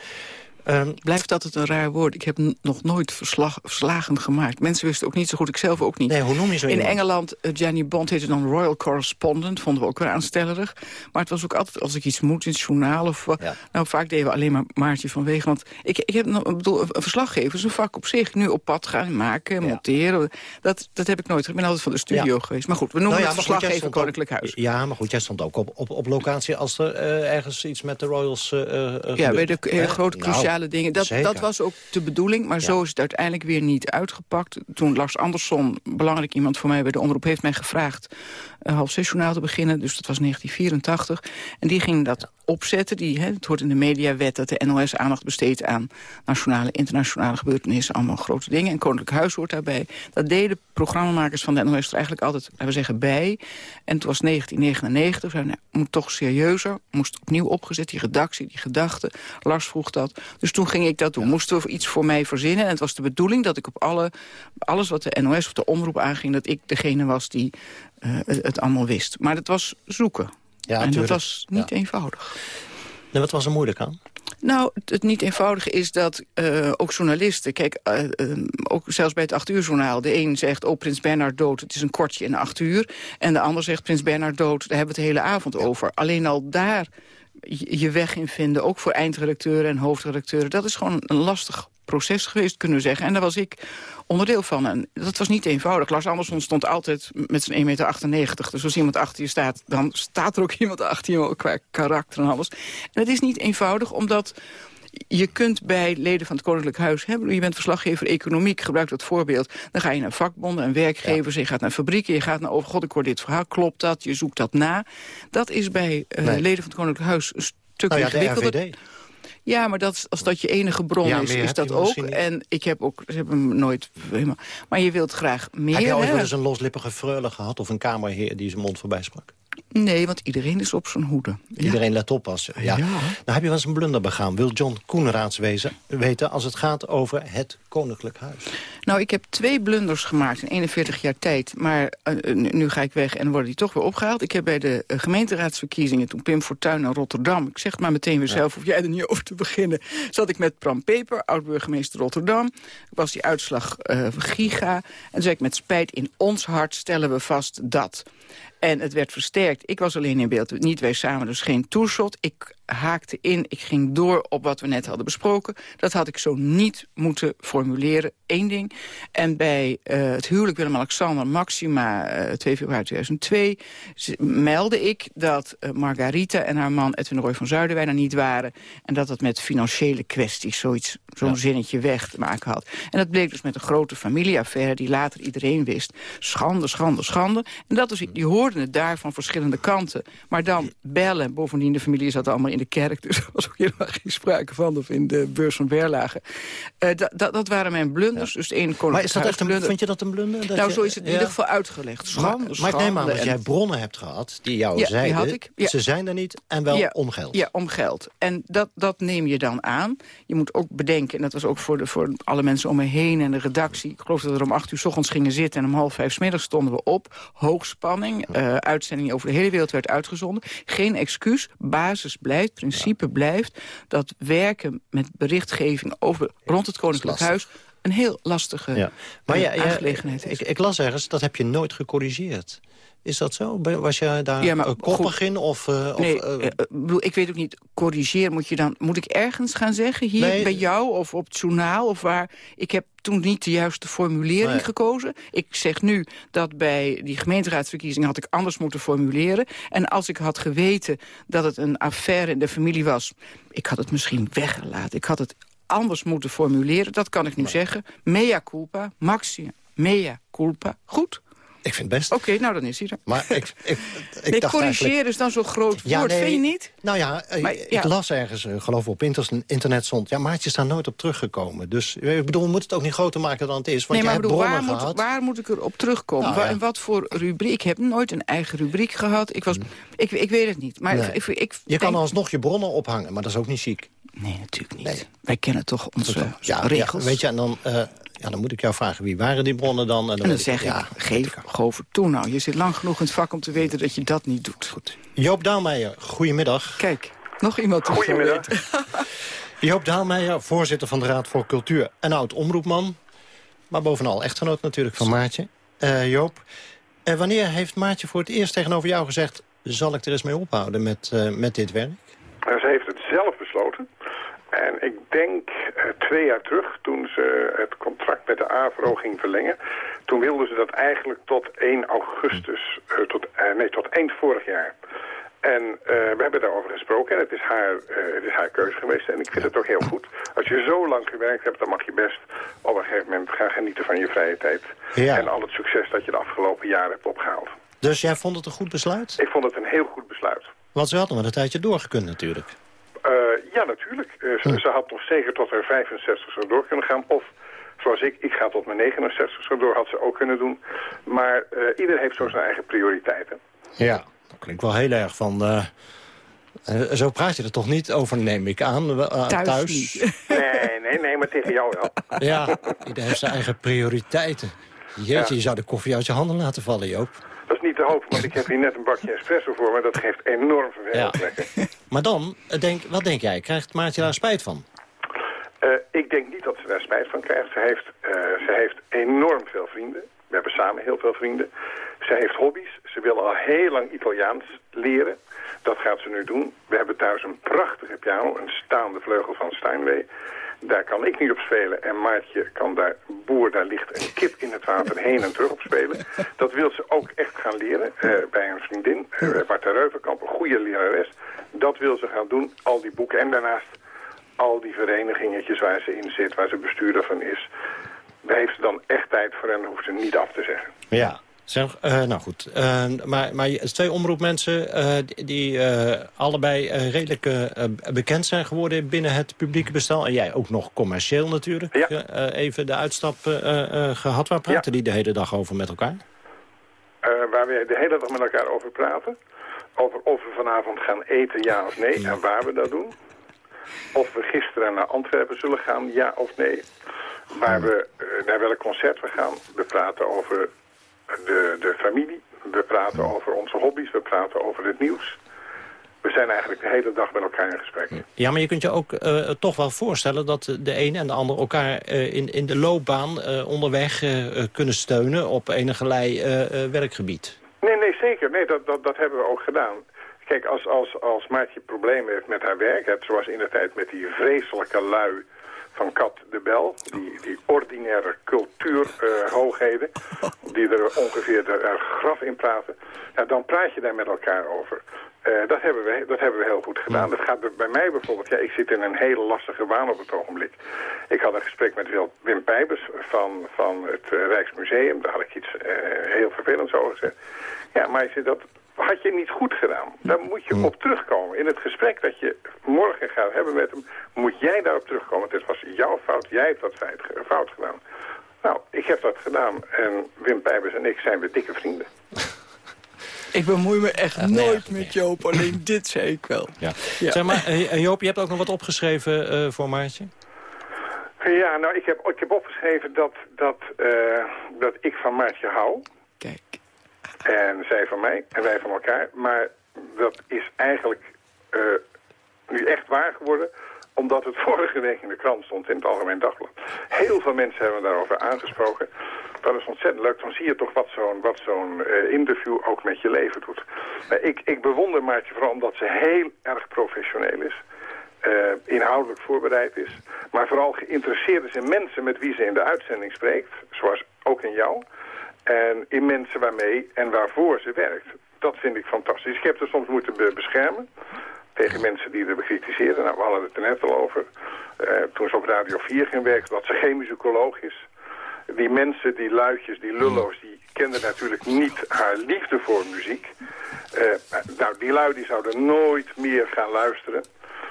Um, Blijft dat het een raar woord? Ik heb nog nooit verslag, verslagen gemaakt. Mensen wisten ook niet zo goed, ik zelf ook niet. Nee, hoe noem je zo In Engeland, uh, Jenny Bond heette dan Royal Correspondent. Vonden we ook weer aanstellerig. Maar het was ook altijd, als ik iets moet in het journaal... of ja. nou, vaak deden we alleen maar Maartje van Wegen. Want ik, ik heb nog, bedoel, een verslaggever is een vak op zich. Nu op pad gaan, maken, ja. monteren. Dat, dat heb ik nooit. Ik ben altijd van de studio ja. geweest. Maar goed, we noemen nou het verslaggever Koninklijk Huis. Ja, maar goed, jij stond ook op, op, op locatie... als er uh, ergens iets met de Royals... Ja, bij de grote cruciale sociale dingen. Dat, dat was ook de bedoeling, maar zo is het uiteindelijk weer niet uitgepakt. Toen Lars Andersson, belangrijk iemand voor mij bij de omroep... heeft mij gevraagd uh, half zes journaal te beginnen. Dus dat was 1984. En die ging dat opzetten. Die, hè, het hoort in de mediawet dat de NOS aandacht besteedt aan nationale, internationale gebeurtenissen. Allemaal grote dingen. En Koninklijk Huis hoort daarbij. Dat deden programmamakers van de NOS er eigenlijk altijd, laten we zeggen, bij. En het was 1999. We nou, moet toch serieuzer. Moest opnieuw opgezet, die redactie, die gedachten. Lars vroeg dat. Dus toen ging ik dat doen. Moesten we iets voor mij verzinnen. En het was de bedoeling dat ik op alle, alles wat de NOS of de omroep aanging... dat ik degene was die uh, het allemaal wist. Maar dat was zoeken. Ja, en dat was niet eenvoudig. En wat was er moeilijk aan? Nou, het, niet eenvoudige is dat uh, ook journalisten... Kijk, uh, uh, ook zelfs bij het 8 uur journaal... de een zegt, oh, Prins Bernard dood, het is een kortje in 8 uur. En de ander zegt, Prins Bernard dood, daar hebben we het de hele avond over. Alleen al daar je weg in vinden, ook voor eindredacteuren en hoofdredacteuren... dat is gewoon een lastig proces geweest, kunnen we zeggen. En daar was ik onderdeel van. En dat was niet eenvoudig. Lars Andersson stond altijd met zijn 1,98 meter. Dus als iemand achter je staat, dan staat er ook iemand achter je qua karakter en alles. En het is niet eenvoudig, omdat je kunt bij leden van het Koninklijk Huis... hebben. je bent verslaggever economiek, gebruik dat voorbeeld... dan ga je naar vakbonden en werkgevers, je gaat naar fabrieken... je gaat naar, over god, ik hoor dit verhaal, klopt dat? Je zoekt dat na. Dat is bij uh, leden van het Koninklijk Huis een stuk nou ja, ingewikkelder. Ja, maar dat, als dat je enige bron is, is dat ook. En ik heb ook, ze hebben hem nooit helemaal... Maar je wilt graag meer, Heb je ooit wel eens een loslippige freule gehad... of een kamerheer die zijn mond voorbij sprak? Nee, want iedereen is op zijn hoede. Iedereen let op. Als, ja. Nou heb je wel eens een blunder begaan. Wil John Koenraads wezen, weten als het gaat over het Koninklijk Huis? Nou, ik heb twee blunders gemaakt in 41 jaar tijd. Maar uh, nu ga ik weg en worden die toch weer opgehaald. Ik heb bij de uh, gemeenteraadsverkiezingen, toen Pim Fortuyn naar Rotterdam... ik zeg het maar meteen weer zelf, of jij er niet over te beginnen... zat ik met Bram Peper, oud-burgemeester Rotterdam. Was die uitslag uh, giga. En zei ik met spijt, in ons hart stellen we vast dat... En het werd versterkt. Ik was alleen in beeld, niet wij samen, dus geen toershot. Ik haakte in, ik ging door op wat we net hadden besproken. Dat had ik zo niet moeten formuleren, één ding. En bij uh, het huwelijk Willem-Alexander Maxima, uh, 2 februari 2002... meldde ik dat uh, Margarita en haar man Edwin Roy van Zuiderwijn er niet waren... en dat het met financiële kwesties zoiets, zo'n ja. zinnetje weg te maken had. En dat bleek dus met een grote familieaffaire die later iedereen wist. Schande, schande, schande. En dat was, die hoorden het daar van verschillende kanten. Maar dan bellen, bovendien de familie zat allemaal in de kerk... dus er was ook helemaal geen sprake van, of in de beurs van Berlage. Uh, dat waren mijn blunders, ja. dus één Maar is dat echt een, blunder. vind je dat een blunder? Dat nou, je, zo is het in ieder geval uitgelegd. Schande, maar, maar ik neem aan dat jij bronnen hebt gehad die jou ja, zeiden... Die had ik. Ja. ze zijn er niet en wel om geld. Ja, om geld. En dat, dat neem je dan aan. Je moet ook bedenken, en dat was ook voor, de, voor alle mensen om me heen... en de redactie, ik geloof dat we er om acht uur s ochtends gingen zitten... en om half vijf s middags stonden we op. Hoogspanning, uh, uitzending over de hele wereld werd uitgezonden. Geen excuus, basis blijft, principe ja. blijft... dat werken met berichtgeving over, rond het Koninklijk Huis een heel lastige ja. maar ja, aangelegenheid is. Ik, ik, las ergens, dat heb je nooit gecorrigeerd. Is dat zo? Was je daar ja, maar, koppig in? Of, uh, nee, of, uh, bedoel, ik weet ook niet, corrigeer moet je dan... Moet ik ergens gaan zeggen, hier nee, bij jou of op het journaal? Of waar? Ik heb toen niet de juiste formulering nee. gekozen. Ik zeg nu dat bij die gemeenteraadsverkiezingen had ik anders moeten formuleren. En als ik had geweten dat het een affaire in de familie was... ik had het misschien weggelaten. Ik had het anders moeten formuleren. Dat kan ik nu zeggen. Mea culpa, maxima, mea culpa. Goed? Ik vind het best. Oké, okay, nou dan is hij er. Maar ik, ik, ik nee, dacht corrigeren is dan zo'n groot ja, woord, nee, vind je niet? Nou ja, maar, ik ja. las ergens, uh, geloof op internet stond... ja, Maartje is daar nooit op teruggekomen. Dus ik bedoel, we moeten het ook niet groter maken dan het is. Want nee, maar bedoel, waar, moet, waar moet ik er op terugkomen? Nou, waar, en wat voor rubriek? Ik heb nooit een eigen rubriek gehad. Ik, was, mm. ik, ik weet het niet. Maar nee. ik, ik, je kan alsnog je bronnen ophangen, maar dat is ook niet chic. Nee, natuurlijk niet. Wij kennen toch onze ja, regels. Ja, weet je, en dan... Uh, ja, dan moet ik jou vragen, wie waren die bronnen dan? En dan, en dan zeg ik, ja, geef Gover toe nou. Je zit lang genoeg in het vak om te weten dat je dat niet doet. Goed. Joop Daalmeijer, goedemiddag. Kijk, nog iemand te Goedemiddag. Joop Daalmeijer, voorzitter van de Raad voor Cultuur en oud-omroepman. Maar bovenal echtgenoot natuurlijk van Maartje. Uh, Joop, uh, wanneer heeft Maartje voor het eerst tegenover jou gezegd... zal ik er eens mee ophouden met, uh, met dit werk? Ze heeft het zelf besloten. En ik denk uh, twee jaar terug, toen ze het contract met de AVRO ging verlengen... toen wilden ze dat eigenlijk tot 1 augustus, uh, tot, uh, nee, tot eind vorig jaar. En eh, we hebben daarover gesproken en het is, haar, eh, het is haar keuze geweest. En ik vind het ook heel goed. Als je zo lang gewerkt hebt, dan mag je best op een gegeven moment gaan genieten van je vrije tijd. Ja. En al het succes dat je de afgelopen jaren hebt opgehaald. Dus jij vond het een goed besluit? Ik vond het een heel goed besluit. Want ze hadden wel een tijdje doorgekund natuurlijk. Eh, ja, natuurlijk. Eh, ze, ze had nog zeker tot haar 65 zo door kunnen gaan. Of, zoals ik, ik ga tot mijn 69 zo door, had ze ook kunnen doen. Maar uh, ieder heeft zo zijn eigen prioriteiten. Ja, dat klinkt wel heel erg van... Uh, zo praat je er toch niet over, neem ik aan, uh, thuis? thuis. Nee, nee, nee, maar tegen jou wel. Ja, ieder heeft zijn eigen prioriteiten. Jeetje, ja. je zou de koffie uit je handen laten vallen, Joop. Dat is niet te hopen, want ik heb hier net een bakje espresso voor me. Dat geeft enorm vervelend ja. Maar dan, denk, wat denk jij? Krijgt Maartje daar spijt van? Uh, ik denk niet dat ze daar spijt van krijgt. Ze heeft, uh, ze heeft enorm veel vrienden. We hebben samen heel veel vrienden. Ze heeft hobby's. Ze wil al heel lang Italiaans leren. Dat gaat ze nu doen. We hebben thuis een prachtige piano, een staande vleugel van Steinway. Daar kan ik niet op spelen. En Maartje kan daar, boer, daar ligt een kip in het water heen en terug op spelen. Dat wil ze ook echt gaan leren uh, bij een vriendin. Uh, Marta Reuvenkamp, een goede lerares. Dat wil ze gaan doen, al die boeken. En daarnaast al die verenigingetjes waar ze in zit, waar ze bestuurder van is. Daar heeft ze dan echt tijd voor en hoeft ze niet af te zeggen. Ja, Zeg, uh, nou goed, uh, maar, maar twee omroepmensen uh, die allebei redelijk bekend zijn geworden binnen het publieke bestel. En jij ook nog commercieel natuurlijk. Ja. even de uitstap gehad. Waar praten ja. die de hele dag over met elkaar? waar we de hele dag met elkaar over praten. Over of we vanavond gaan eten, ja of nee. En waar we dat doen. Of we gisteren naar Antwerpen zullen gaan, ja of nee. Waar we, naar welk concert we gaan. We praten over de, de familie. We praten over onze hobby's. We praten over het nieuws. We zijn eigenlijk de hele dag met elkaar in gesprek. Ja, maar je kunt je ook uh, toch wel voorstellen dat de een en de ander elkaar uh, in, in de loopbaan uh, onderweg kunnen steunen op enigerlei werkgebied. Nee, nee, zeker. Nee, dat, dat, dat hebben we ook gedaan. Kijk, als, als, als Maartje problemen heeft met haar werk, het, zoals in de tijd met die vreselijke lui van Kat de Bel. Die, die ordinaire cultuurhoogheden, uh, die er ongeveer de uh, graf in praten. Ja, dan praat je daar met elkaar over. Uh, dat, hebben we, dat hebben we heel goed gedaan. Dat gaat bij mij bijvoorbeeld, ja, ik zit in een hele lastige baan op het ogenblik. Ik had een gesprek met Wim Pijbers van, van het Rijksmuseum. Daar had ik iets heel vervelends over gezegd. Ja, maar je zit dat, had je niet goed gedaan. Daar moet je op terugkomen. In het gesprek dat je morgen gaat hebben met hem, moet jij daarop terugkomen. Het was jouw fout, jij hebt dat fout gedaan. Nou, ik heb dat gedaan en Wim Pijbers en ik zijn weer dikke vrienden. Ik bemoei me echt uh, nooit nee, met Joop, alleen dit zei ik wel. Ja. ja. Zeg maar, uh, Joop, je hebt ook nog wat opgeschreven uh, voor Maartje? Ja, nou, ik heb, ik heb opgeschreven dat, dat, dat ik van Maartje hou. Kijk. En zij van mij en wij van elkaar. Maar dat is eigenlijk uh, nu echt waar geworden omdat het vorige week in de krant stond in het Algemeen Dagblad. Heel veel mensen hebben daarover aangesproken. Dat is ontzettend leuk. Dan zie je toch wat zo'n zo'n uh, interview ook met je leven doet. Maar ik, ik bewonder Maartje vooral omdat ze heel erg professioneel is. Uh, inhoudelijk voorbereid is. Maar vooral geïnteresseerd is in mensen met wie ze in de uitzending spreekt. Zoals ook in jou. En in mensen waarmee en waarvoor ze werkt. Dat vind ik fantastisch. Ik heb er soms moeten be beschermen tegen mensen die er bekritiseerden. Nou, we hadden het er net al over. Uh, toen ze op Radio 4 ging werken, dat ze geen muzikoloog is. Die mensen, die luidjes, die lullo's, die kenden natuurlijk niet haar liefde voor muziek. Uh, nou, die lui die zouden nooit meer gaan luisteren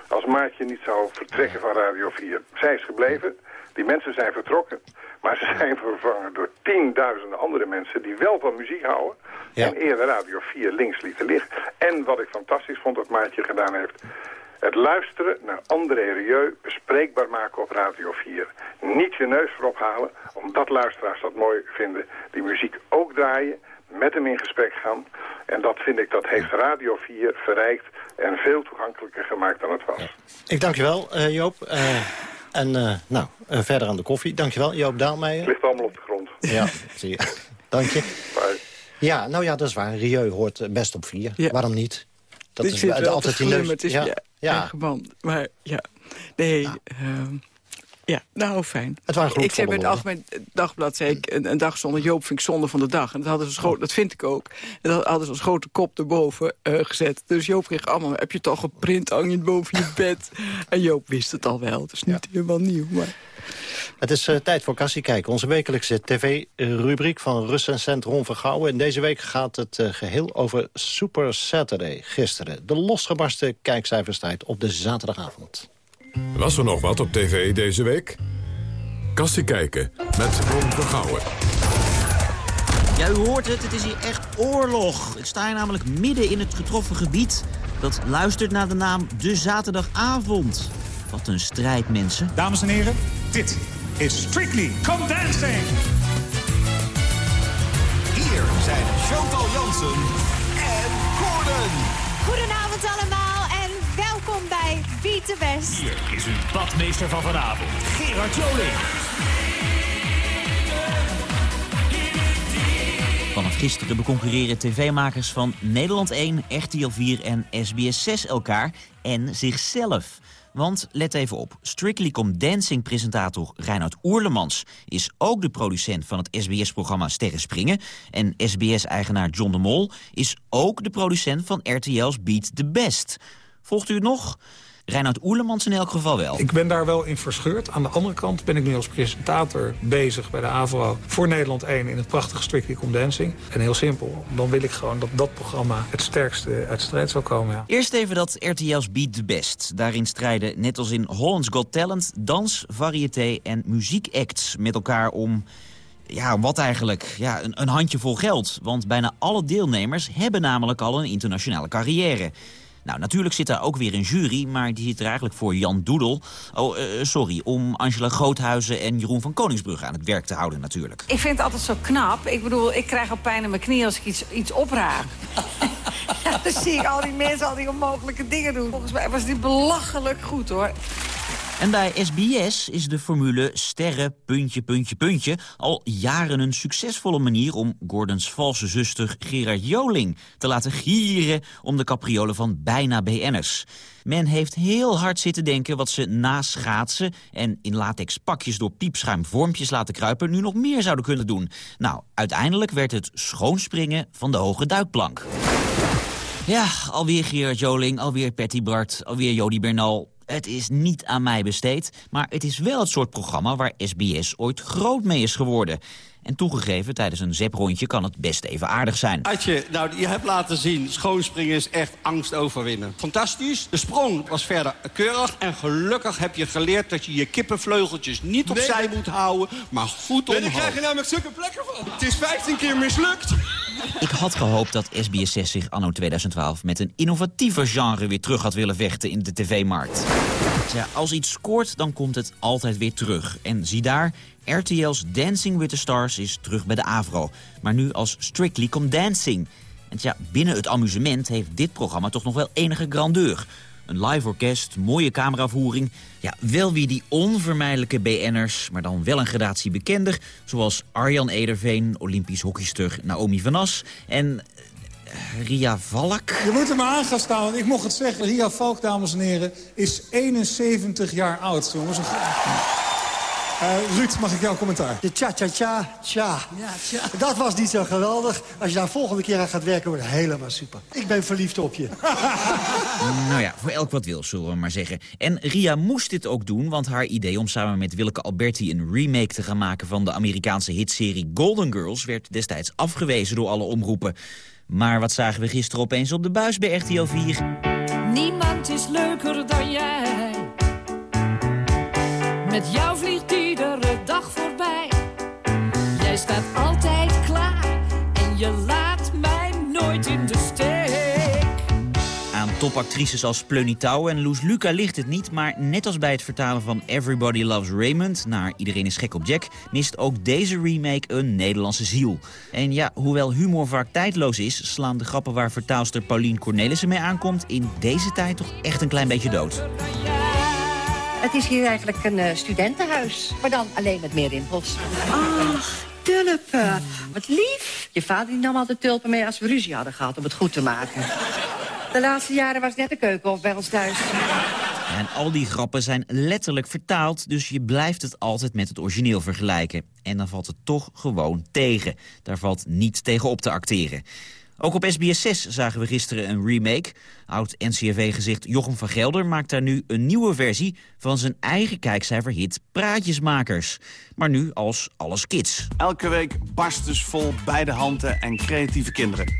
als Maartje niet zou vertrekken van Radio 4. Zij is gebleven, die mensen zijn vertrokken. Maar ze zijn vervangen door tienduizenden andere mensen die wel van muziek houden. Ja. En eerder Radio 4 links lieten liggen. En wat ik fantastisch vond dat Maartje gedaan heeft. Het luisteren naar André Rieu bespreekbaar maken op Radio 4. Niet je neus voorop halen, omdat luisteraars dat mooi vinden. Die muziek ook draaien, met hem in gesprek gaan. En dat vind ik, dat heeft Radio 4 verrijkt en veel toegankelijker gemaakt dan het was. Ik dank je wel, uh, Joop. Uh... En uh, nou, uh, verder aan de koffie. Dankjewel, Joop Daalmeijer. Het ligt allemaal op de grond. Ja, zie je. Dank je. Bye. Ja, nou ja, dat is waar. Rieu hoort best op vier. Ja. Waarom niet? Dat Ik is altijd die neus. Het is ja. ja. geband. Maar ja, nee, ja. Uh, Ja, nou fijn. Het waren ik zei bij het Algemeen Dagblad, zei ik, een, een dag zonder Joop vind ik zonde van de dag. En dat, hadden ze schoot, dat vind ik ook. En dat hadden ze als grote kop erboven eh, gezet. Dus Joop kreeg allemaal, heb je het al geprint, hang je boven je bed. En Joop wist het al wel, dus niet helemaal nieuw. Maar... Het is eh, tijd voor Kassie Kijken, onze wekelijkse tv-rubriek van recensent Ron Vergouwen. En deze week gaat het eh, geheel over Super Saturday, gisteren. De losgebarsten kijkcijferstijd op de zaterdagavond. Was er nog wat op tv deze week? Kassie kijken met Ron Vergouwen. Ja, u hoort het, het is hier echt oorlog. Ik sta hier namelijk midden in het getroffen gebied... dat luistert naar de naam De Zaterdagavond. Wat een strijd, mensen. Dames en heren, dit is Strictly Come Dancing. Hier zijn Chantal Jansen en Gordon. Goedenavond allemaal en welkom bij Beat the Best. Hier is uw badmeester van vanavond, Gerard Joling. Vanaf gisteren beconcurreren tv-makers van Nederland 1, RTL 4 en SBS 6 elkaar en zichzelf. Want let even op, Strictly Come Dancing-presentator Reinhard Oerlemans... is ook de producent van het SBS-programma Sterren Springen... en SBS-eigenaar John de Mol is ook de producent van RTL's Beat the Best. Volgt u het nog? Reinhard Oerlemans in elk geval wel. Ik ben daar wel in verscheurd. Aan de andere kant ben ik nu als presentator bezig bij de AVRO... voor Nederland 1 in het prachtige Strictly Come Dancing. En heel simpel, dan wil ik gewoon dat dat programma het sterkste uit de strijd zal komen. Ja. Eerst even dat RTL's Beat the Best. Daarin strijden, net als in Holland's Got Talent... dans, variété en muziekacts met elkaar om... Ja, wat eigenlijk? Ja, een, een handjevol geld. Want bijna alle deelnemers hebben namelijk al een internationale carrière. Nou, natuurlijk zit daar ook weer een jury, maar die zit er eigenlijk voor Jan Doedel. Oh, eh, sorry, om Angela Groothuizen en Jeroen van Koningsbrugge aan het werk te houden natuurlijk. Ik vind het altijd zo knap. Ik bedoel, ik krijg al pijn in mijn knie als ik iets, iets opraak. ja, dan zie ik al die mensen al die onmogelijke dingen doen. Volgens mij was die belachelijk goed, hoor. En bij SBS is de formule sterren, puntje, puntje, puntje... al jaren een succesvolle manier om Gordons valse zuster Gerard Joling... te laten gieren om de capriolen van bijna BN'ers. Men heeft heel hard zitten denken wat ze na schaatsen... en in latex pakjes door piepschuim vormpjes laten kruipen... nu nog meer zouden kunnen doen. Nou, uiteindelijk werd het schoonspringen van de hoge duikplank. Ja, alweer Gerard Joling, alweer Patty Bart, alweer Jody Bernal... Het is niet aan mij besteed, maar het is wel het soort programma waar SBS ooit groot mee is geworden. En toegegeven, tijdens een zeprondje kan het best even aardig zijn. Adje, nou, je hebt laten zien, schoonspringen is echt angst overwinnen. Fantastisch. De sprong was verder keurig. En gelukkig heb je geleerd dat je je kippenvleugeltjes niet opzij moet houden, maar goed omhoog. Nee, daar krijg je namelijk zulke plekken van. Het is 15 keer mislukt. Ik had gehoopt dat SBS 6 zich anno 2012 met een innovatiever genre weer terug had willen vechten in de tv-markt. Ja, als iets scoort, dan komt het altijd weer terug. En zie daar, RTL's Dancing with the Stars is terug bij de AVRO. Maar nu als Strictly Come Dancing. En ja, binnen het amusement heeft dit programma toch nog wel enige grandeur. Een live orkest, mooie cameravoering. Ja, wel weer die onvermijdelijke BN'ers, maar dan wel een gradatie bekender. Zoals Arjan Ederveen, Olympisch hockeyster Naomi van As en eh, Ria Valk. Je moet er maar aan gaan staan, want ik mocht het zeggen. Ria Valk, dames en heren, is 71 jaar oud, jongens. Uh, Ruud, mag ik jouw commentaar? De tja-tja-tja-tja. Dat was niet zo geweldig. Als je daar volgende keer aan gaat werken, wordt het helemaal super. Ik ben verliefd op je. nou ja, voor elk wat wil, zullen we maar zeggen. En Ria moest dit ook doen, want haar idee om samen met Willeke Alberti... een remake te gaan maken van de Amerikaanse hitserie Golden Girls... werd destijds afgewezen door alle omroepen. Maar wat zagen we gisteren opeens op de buis bij RTL 4? Niemand is leuker dan jij. Met jou vliegt iedere dag voorbij. Jij staat altijd klaar en je laat mij nooit in de steek. Aan topactrices als Pleuny Touw en Loes Luca ligt het niet... maar net als bij het vertalen van Everybody Loves Raymond... naar Iedereen is gek op Jack... mist ook deze remake een Nederlandse ziel. En ja, hoewel humor vaak tijdloos is... slaan de grappen waar vertaalster Paulien Cornelissen mee aankomt... in deze tijd toch echt een klein beetje dood. Het is hier eigenlijk een uh, studentenhuis, maar dan alleen met meer rimpels. Ach, tulpen. Wat lief. Je vader nam altijd tulpen mee als we ruzie hadden gehad om het goed te maken. De laatste jaren was net de keuken op bij ons thuis. En al die grappen zijn letterlijk vertaald, dus je blijft het altijd met het origineel vergelijken. En dan valt het toch gewoon tegen. Daar valt niet tegen op te acteren. Ook op SBS 6 zagen we gisteren een remake. Oud-NCRV-gezicht Jochem van Gelder maakt daar nu een nieuwe versie... van zijn eigen kijkcijferhit Praatjesmakers. Maar nu als Alles Kids. Elke week barstens vol beide handen en creatieve kinderen.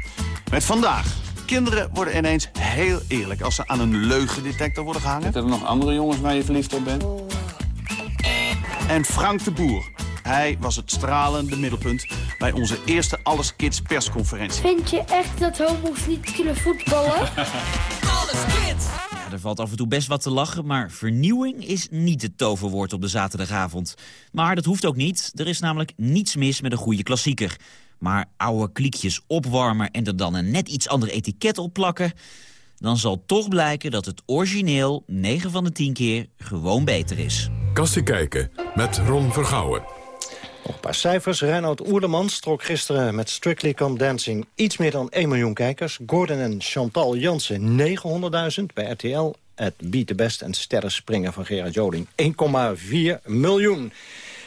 Met vandaag. Kinderen worden ineens heel eerlijk als ze aan een leugendetector worden gehangen. Zijn er nog andere jongens waar je verliefd op bent? En Frank de Boer. Hij was het stralende middelpunt bij onze eerste Alles Kids persconferentie. Vind je echt dat homo's niet kunnen voetballen? Alles kids! Ja, er valt af en toe best wat te lachen, maar vernieuwing is niet het toverwoord op de zaterdagavond. Maar dat hoeft ook niet. Er is namelijk niets mis met een goede klassieker. Maar oude kliekjes opwarmen en er dan een net iets ander etiket op plakken... dan zal toch blijken dat het origineel 9 van de 10 keer gewoon beter is. Kassie kijken met Ron Vergouwen. Nog een paar cijfers. Reinoud Oerlemans trok gisteren met Strictly Come Dancing iets meer dan 1 miljoen kijkers. Gordon en Chantal Jansen 900.000 bij RTL. Het Beat the Best en Sterren Springen van Gerard Joling 1,4 miljoen.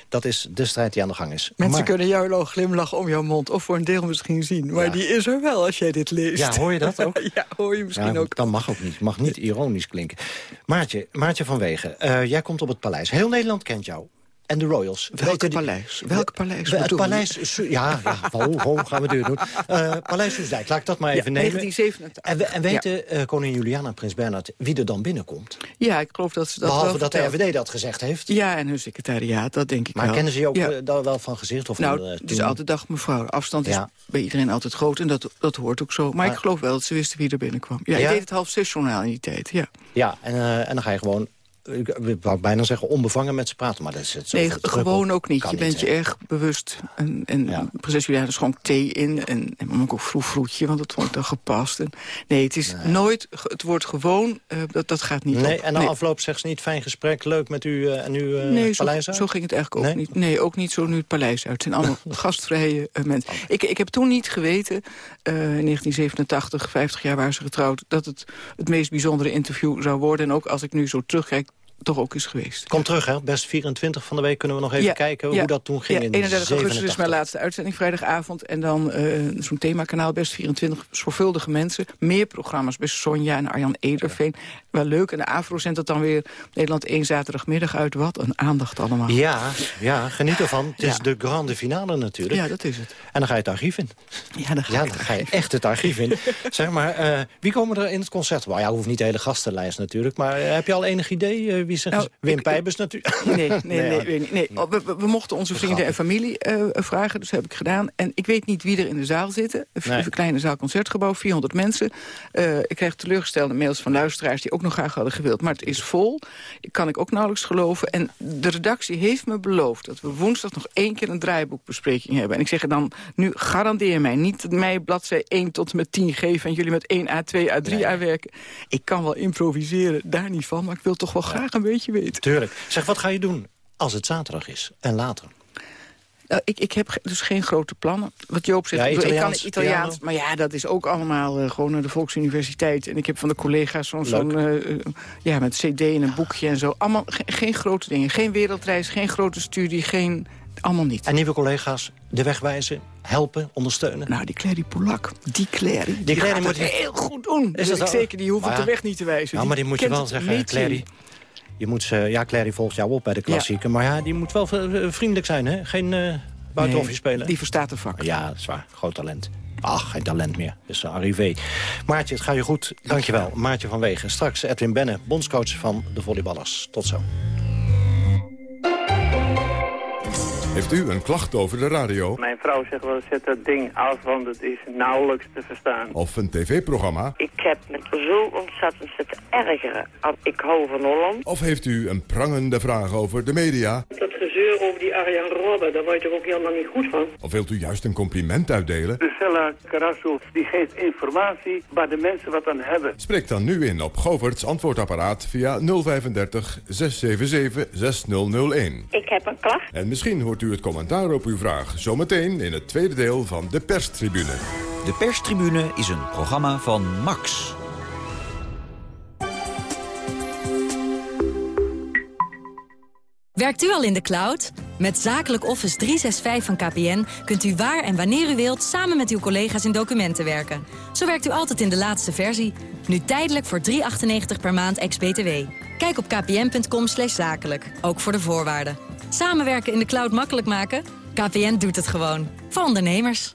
Dat is de strijd die aan de gang is. Mensen Maar- kunnen jou wel glimlachen om jouw mond. Of voor een deel misschien zien. Maar Ja. die is er wel als jij dit leest. Ja, hoor je dat ook? ja, hoor je misschien ja, ook. Dat mag ook niet. mag niet ironisch klinken. Maartje, Maartje van Wegen, eh, jij komt op het paleis. Heel Nederland kent jou. En de Royals. Die- paleis? Welk paleis Het paleis... Ja, ja ho, ho, gaan we deur doen. Eh, paleis Soesdijk, laat ik dat maar Ja, even nemen. 1987. En, we- en weten eh, koningin Juliana en prins Bernhard wie er dan binnenkomt? Ja, ik geloof dat ze dat Behalve dat de. RVD dat gezegd heeft. Ja, en hun secretariaat, dat denk ik Maar wel. kennen ze je ook Ja. eh, daar wel van gezicht? Of nou, het is altijd dag mevrouw. Afstand is Ja. bij iedereen altijd groot en dat, dat hoort ook zo. Maar, ik Maar- geloof wel dat ze wisten wie er binnenkwam. Ja, Ja? ik deed het half zes journaal in die tijd, ja. Ja, en, en dan ga je gewoon... Ik wou bijna zeggen onbevangen met ze praten, maar dat is het Nee, druk gewoon ook niet. Je bent je erg bewust. En, en prinses Juliana schonk thee in. En, en ook vroeg vroetje, want dat vond ik dan gepast. En, nee, het is nooit... Het wordt gewoon... eh, dat, dat gaat niet Nee, op. en na Nee. afloop zegt ze niet fijn gesprek, leuk met u eh, en uw eh, Nee, zo, paleis uit? zo ging het eigenlijk ook niet. Nee, ook niet zo nu het paleis uit. Het zijn allemaal gastvrije mensen. Ik, ik heb toen niet geweten, in 1987, 50 jaar waren ze getrouwd... dat het het meest bijzondere interview zou worden. En ook als ik nu zo terugkijk, toch ook is geweest. Kom terug, hè. Best 24 van de week kunnen we nog even Ja, kijken ja. hoe dat toen ging Ja, in 31 augustus is 87. mijn laatste uitzending, vrijdagavond. En dan eh, zo'n themakanaal, best 24 zorgvuldige mensen. Meer programma's, best Sonja en Arjan Ederveen. Wel leuk. En de AVRO zendt het dan weer Nederland 1 zaterdagmiddag uit. Wat een aandacht allemaal. Ja, ja, geniet ervan. Het is de grande finale natuurlijk. Ja, dat is het. En dan ga je het archief in. Ja, dan ga, Ja, dan ga je echt het archief in. zeg maar, eh, wie komen er in het concert? Nou ja, hoeft niet de hele gastenlijst natuurlijk. Maar eh, heb je al enig idee eh, wie. Nou, Wim Pijbers natuurlijk. Nee, nee, nee. nee. Oh, We, mochten onze vrienden en familie eh, vragen, dus dat heb ik gedaan. En ik weet niet wie er in de zaal zitten. Een kleine zaal concertgebouw, 400 mensen. Eh, ik kreeg teleurgestelde mails van luisteraars die ook nog graag hadden gewild. Maar het is vol. Ik kan ik ook nauwelijks geloven. En de redactie heeft me beloofd dat we woensdag nog één keer een draaiboekbespreking hebben. En ik zeg dan, nu garandeer mij niet dat mij bladzij 1 tot en met 10 geven... en jullie met 1A, 2A, 3A werken. Ik kan wel improviseren, daar niet van. Maar ik wil toch wel graag een beetje weten. Tuurlijk. Zeg, wat ga je doen als het zaterdag is en later? Nou, ik, ik heb dus geen grote plannen. Wat Joop zegt, Ja, bedoel, ik Italiaans, kan Italiaans, piano. maar ja, dat is ook allemaal eh, gewoon naar de Volksuniversiteit. En ik heb van de collega's zo'n, zo'n eh, eh, ja, met cd en een boekje en zo. Allemaal ge- geen grote dingen. Geen wereldreis, geen grote studie, geen... Allemaal niet. En nieuwe collega's de weg wijzen, helpen, ondersteunen? Nou, die Clary Polak, die Clary, die, Clary gaat moet je- heel goed doen. Is Is dat ik zo? zeker, die hoeft het de ja. weg niet te wijzen. Ja, maar die moet je wel zeggen. Clary. Je moet ze, ja, Clary volgt jou op bij de klassieken. Maar ja, die moet wel vriendelijk zijn, hè? Geen eh buitenhofje Nee, spelen. Die verstaat de vak. Ja, dat is waar. Groot talent. Ach, geen talent meer. Dus een arrivé. Maartje, het gaat je goed. Dankjewel. Maartje van Wegen. Straks Edwin Benne, bondscoach van de volleyballers. Tot zo. Heeft u een klacht over de radio Mijn vrouw zegt wel, zet dat ding af, want het is nauwelijks te verstaan. of een tv-programma... Ik heb me zo ontzettend zitten ergeren. Ik hou van Holland. of heeft u een prangende vraag over de media... Dat gezeur over die Arjan Robben, daar word je er ook helemaal niet goed van. of wilt u juist een compliment uitdelen... Lucella Carrasso die geeft informatie waar de mensen wat aan hebben. Spreek dan nu in op Govert's antwoordapparaat via 035 677 6001. Ik heb een klacht. En misschien hoort u het commentaar op uw vraag zometeen in het tweede deel van de perstribune. De perstribune is een programma van Max. Werkt u al in de cloud? Met Zakelijk Office 365 van KPN kunt u waar en wanneer u wilt... samen met uw collega's in documenten werken. Zo werkt u altijd in de laatste versie. Nu tijdelijk voor 3,98 per maand ex-BTW. Kijk op kpn.com zakelijk, ook voor de voorwaarden. Samenwerken in de cloud makkelijk maken? KPN doet het gewoon. Voor ondernemers.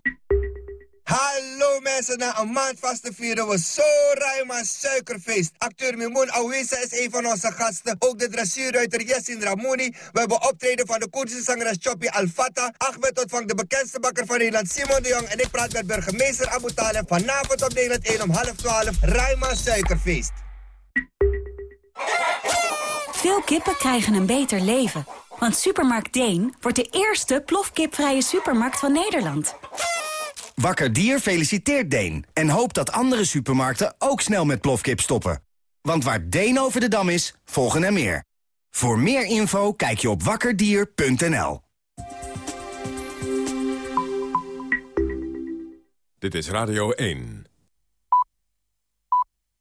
Hallo mensen, na een maand vast te vieren we zo ruim aan suikerfeest. Acteur Mimoun Awisa is een van onze gasten. Ook de dressuurruiter Yassin Ramouni. We hebben optreden van de Koerdische zangeres Choppy Al-Fata. Ahmed ontvangt de bekendste bakker van Nederland Simon de Jong. En ik praat met burgemeester Abu Taleb. Vanavond op Nederland 1 om half 12. Ruim aan suikerfeest. Veel kippen krijgen een beter leven. Want Supermarkt Deen wordt de eerste plofkipvrije supermarkt van Nederland. Wakker Dier feliciteert Deen en hoopt dat andere supermarkten ook snel met plofkip stoppen. Want waar Deen over de dam is, volgen er meer. Voor meer info kijk je op wakkerdier.nl. Dit is Radio 1.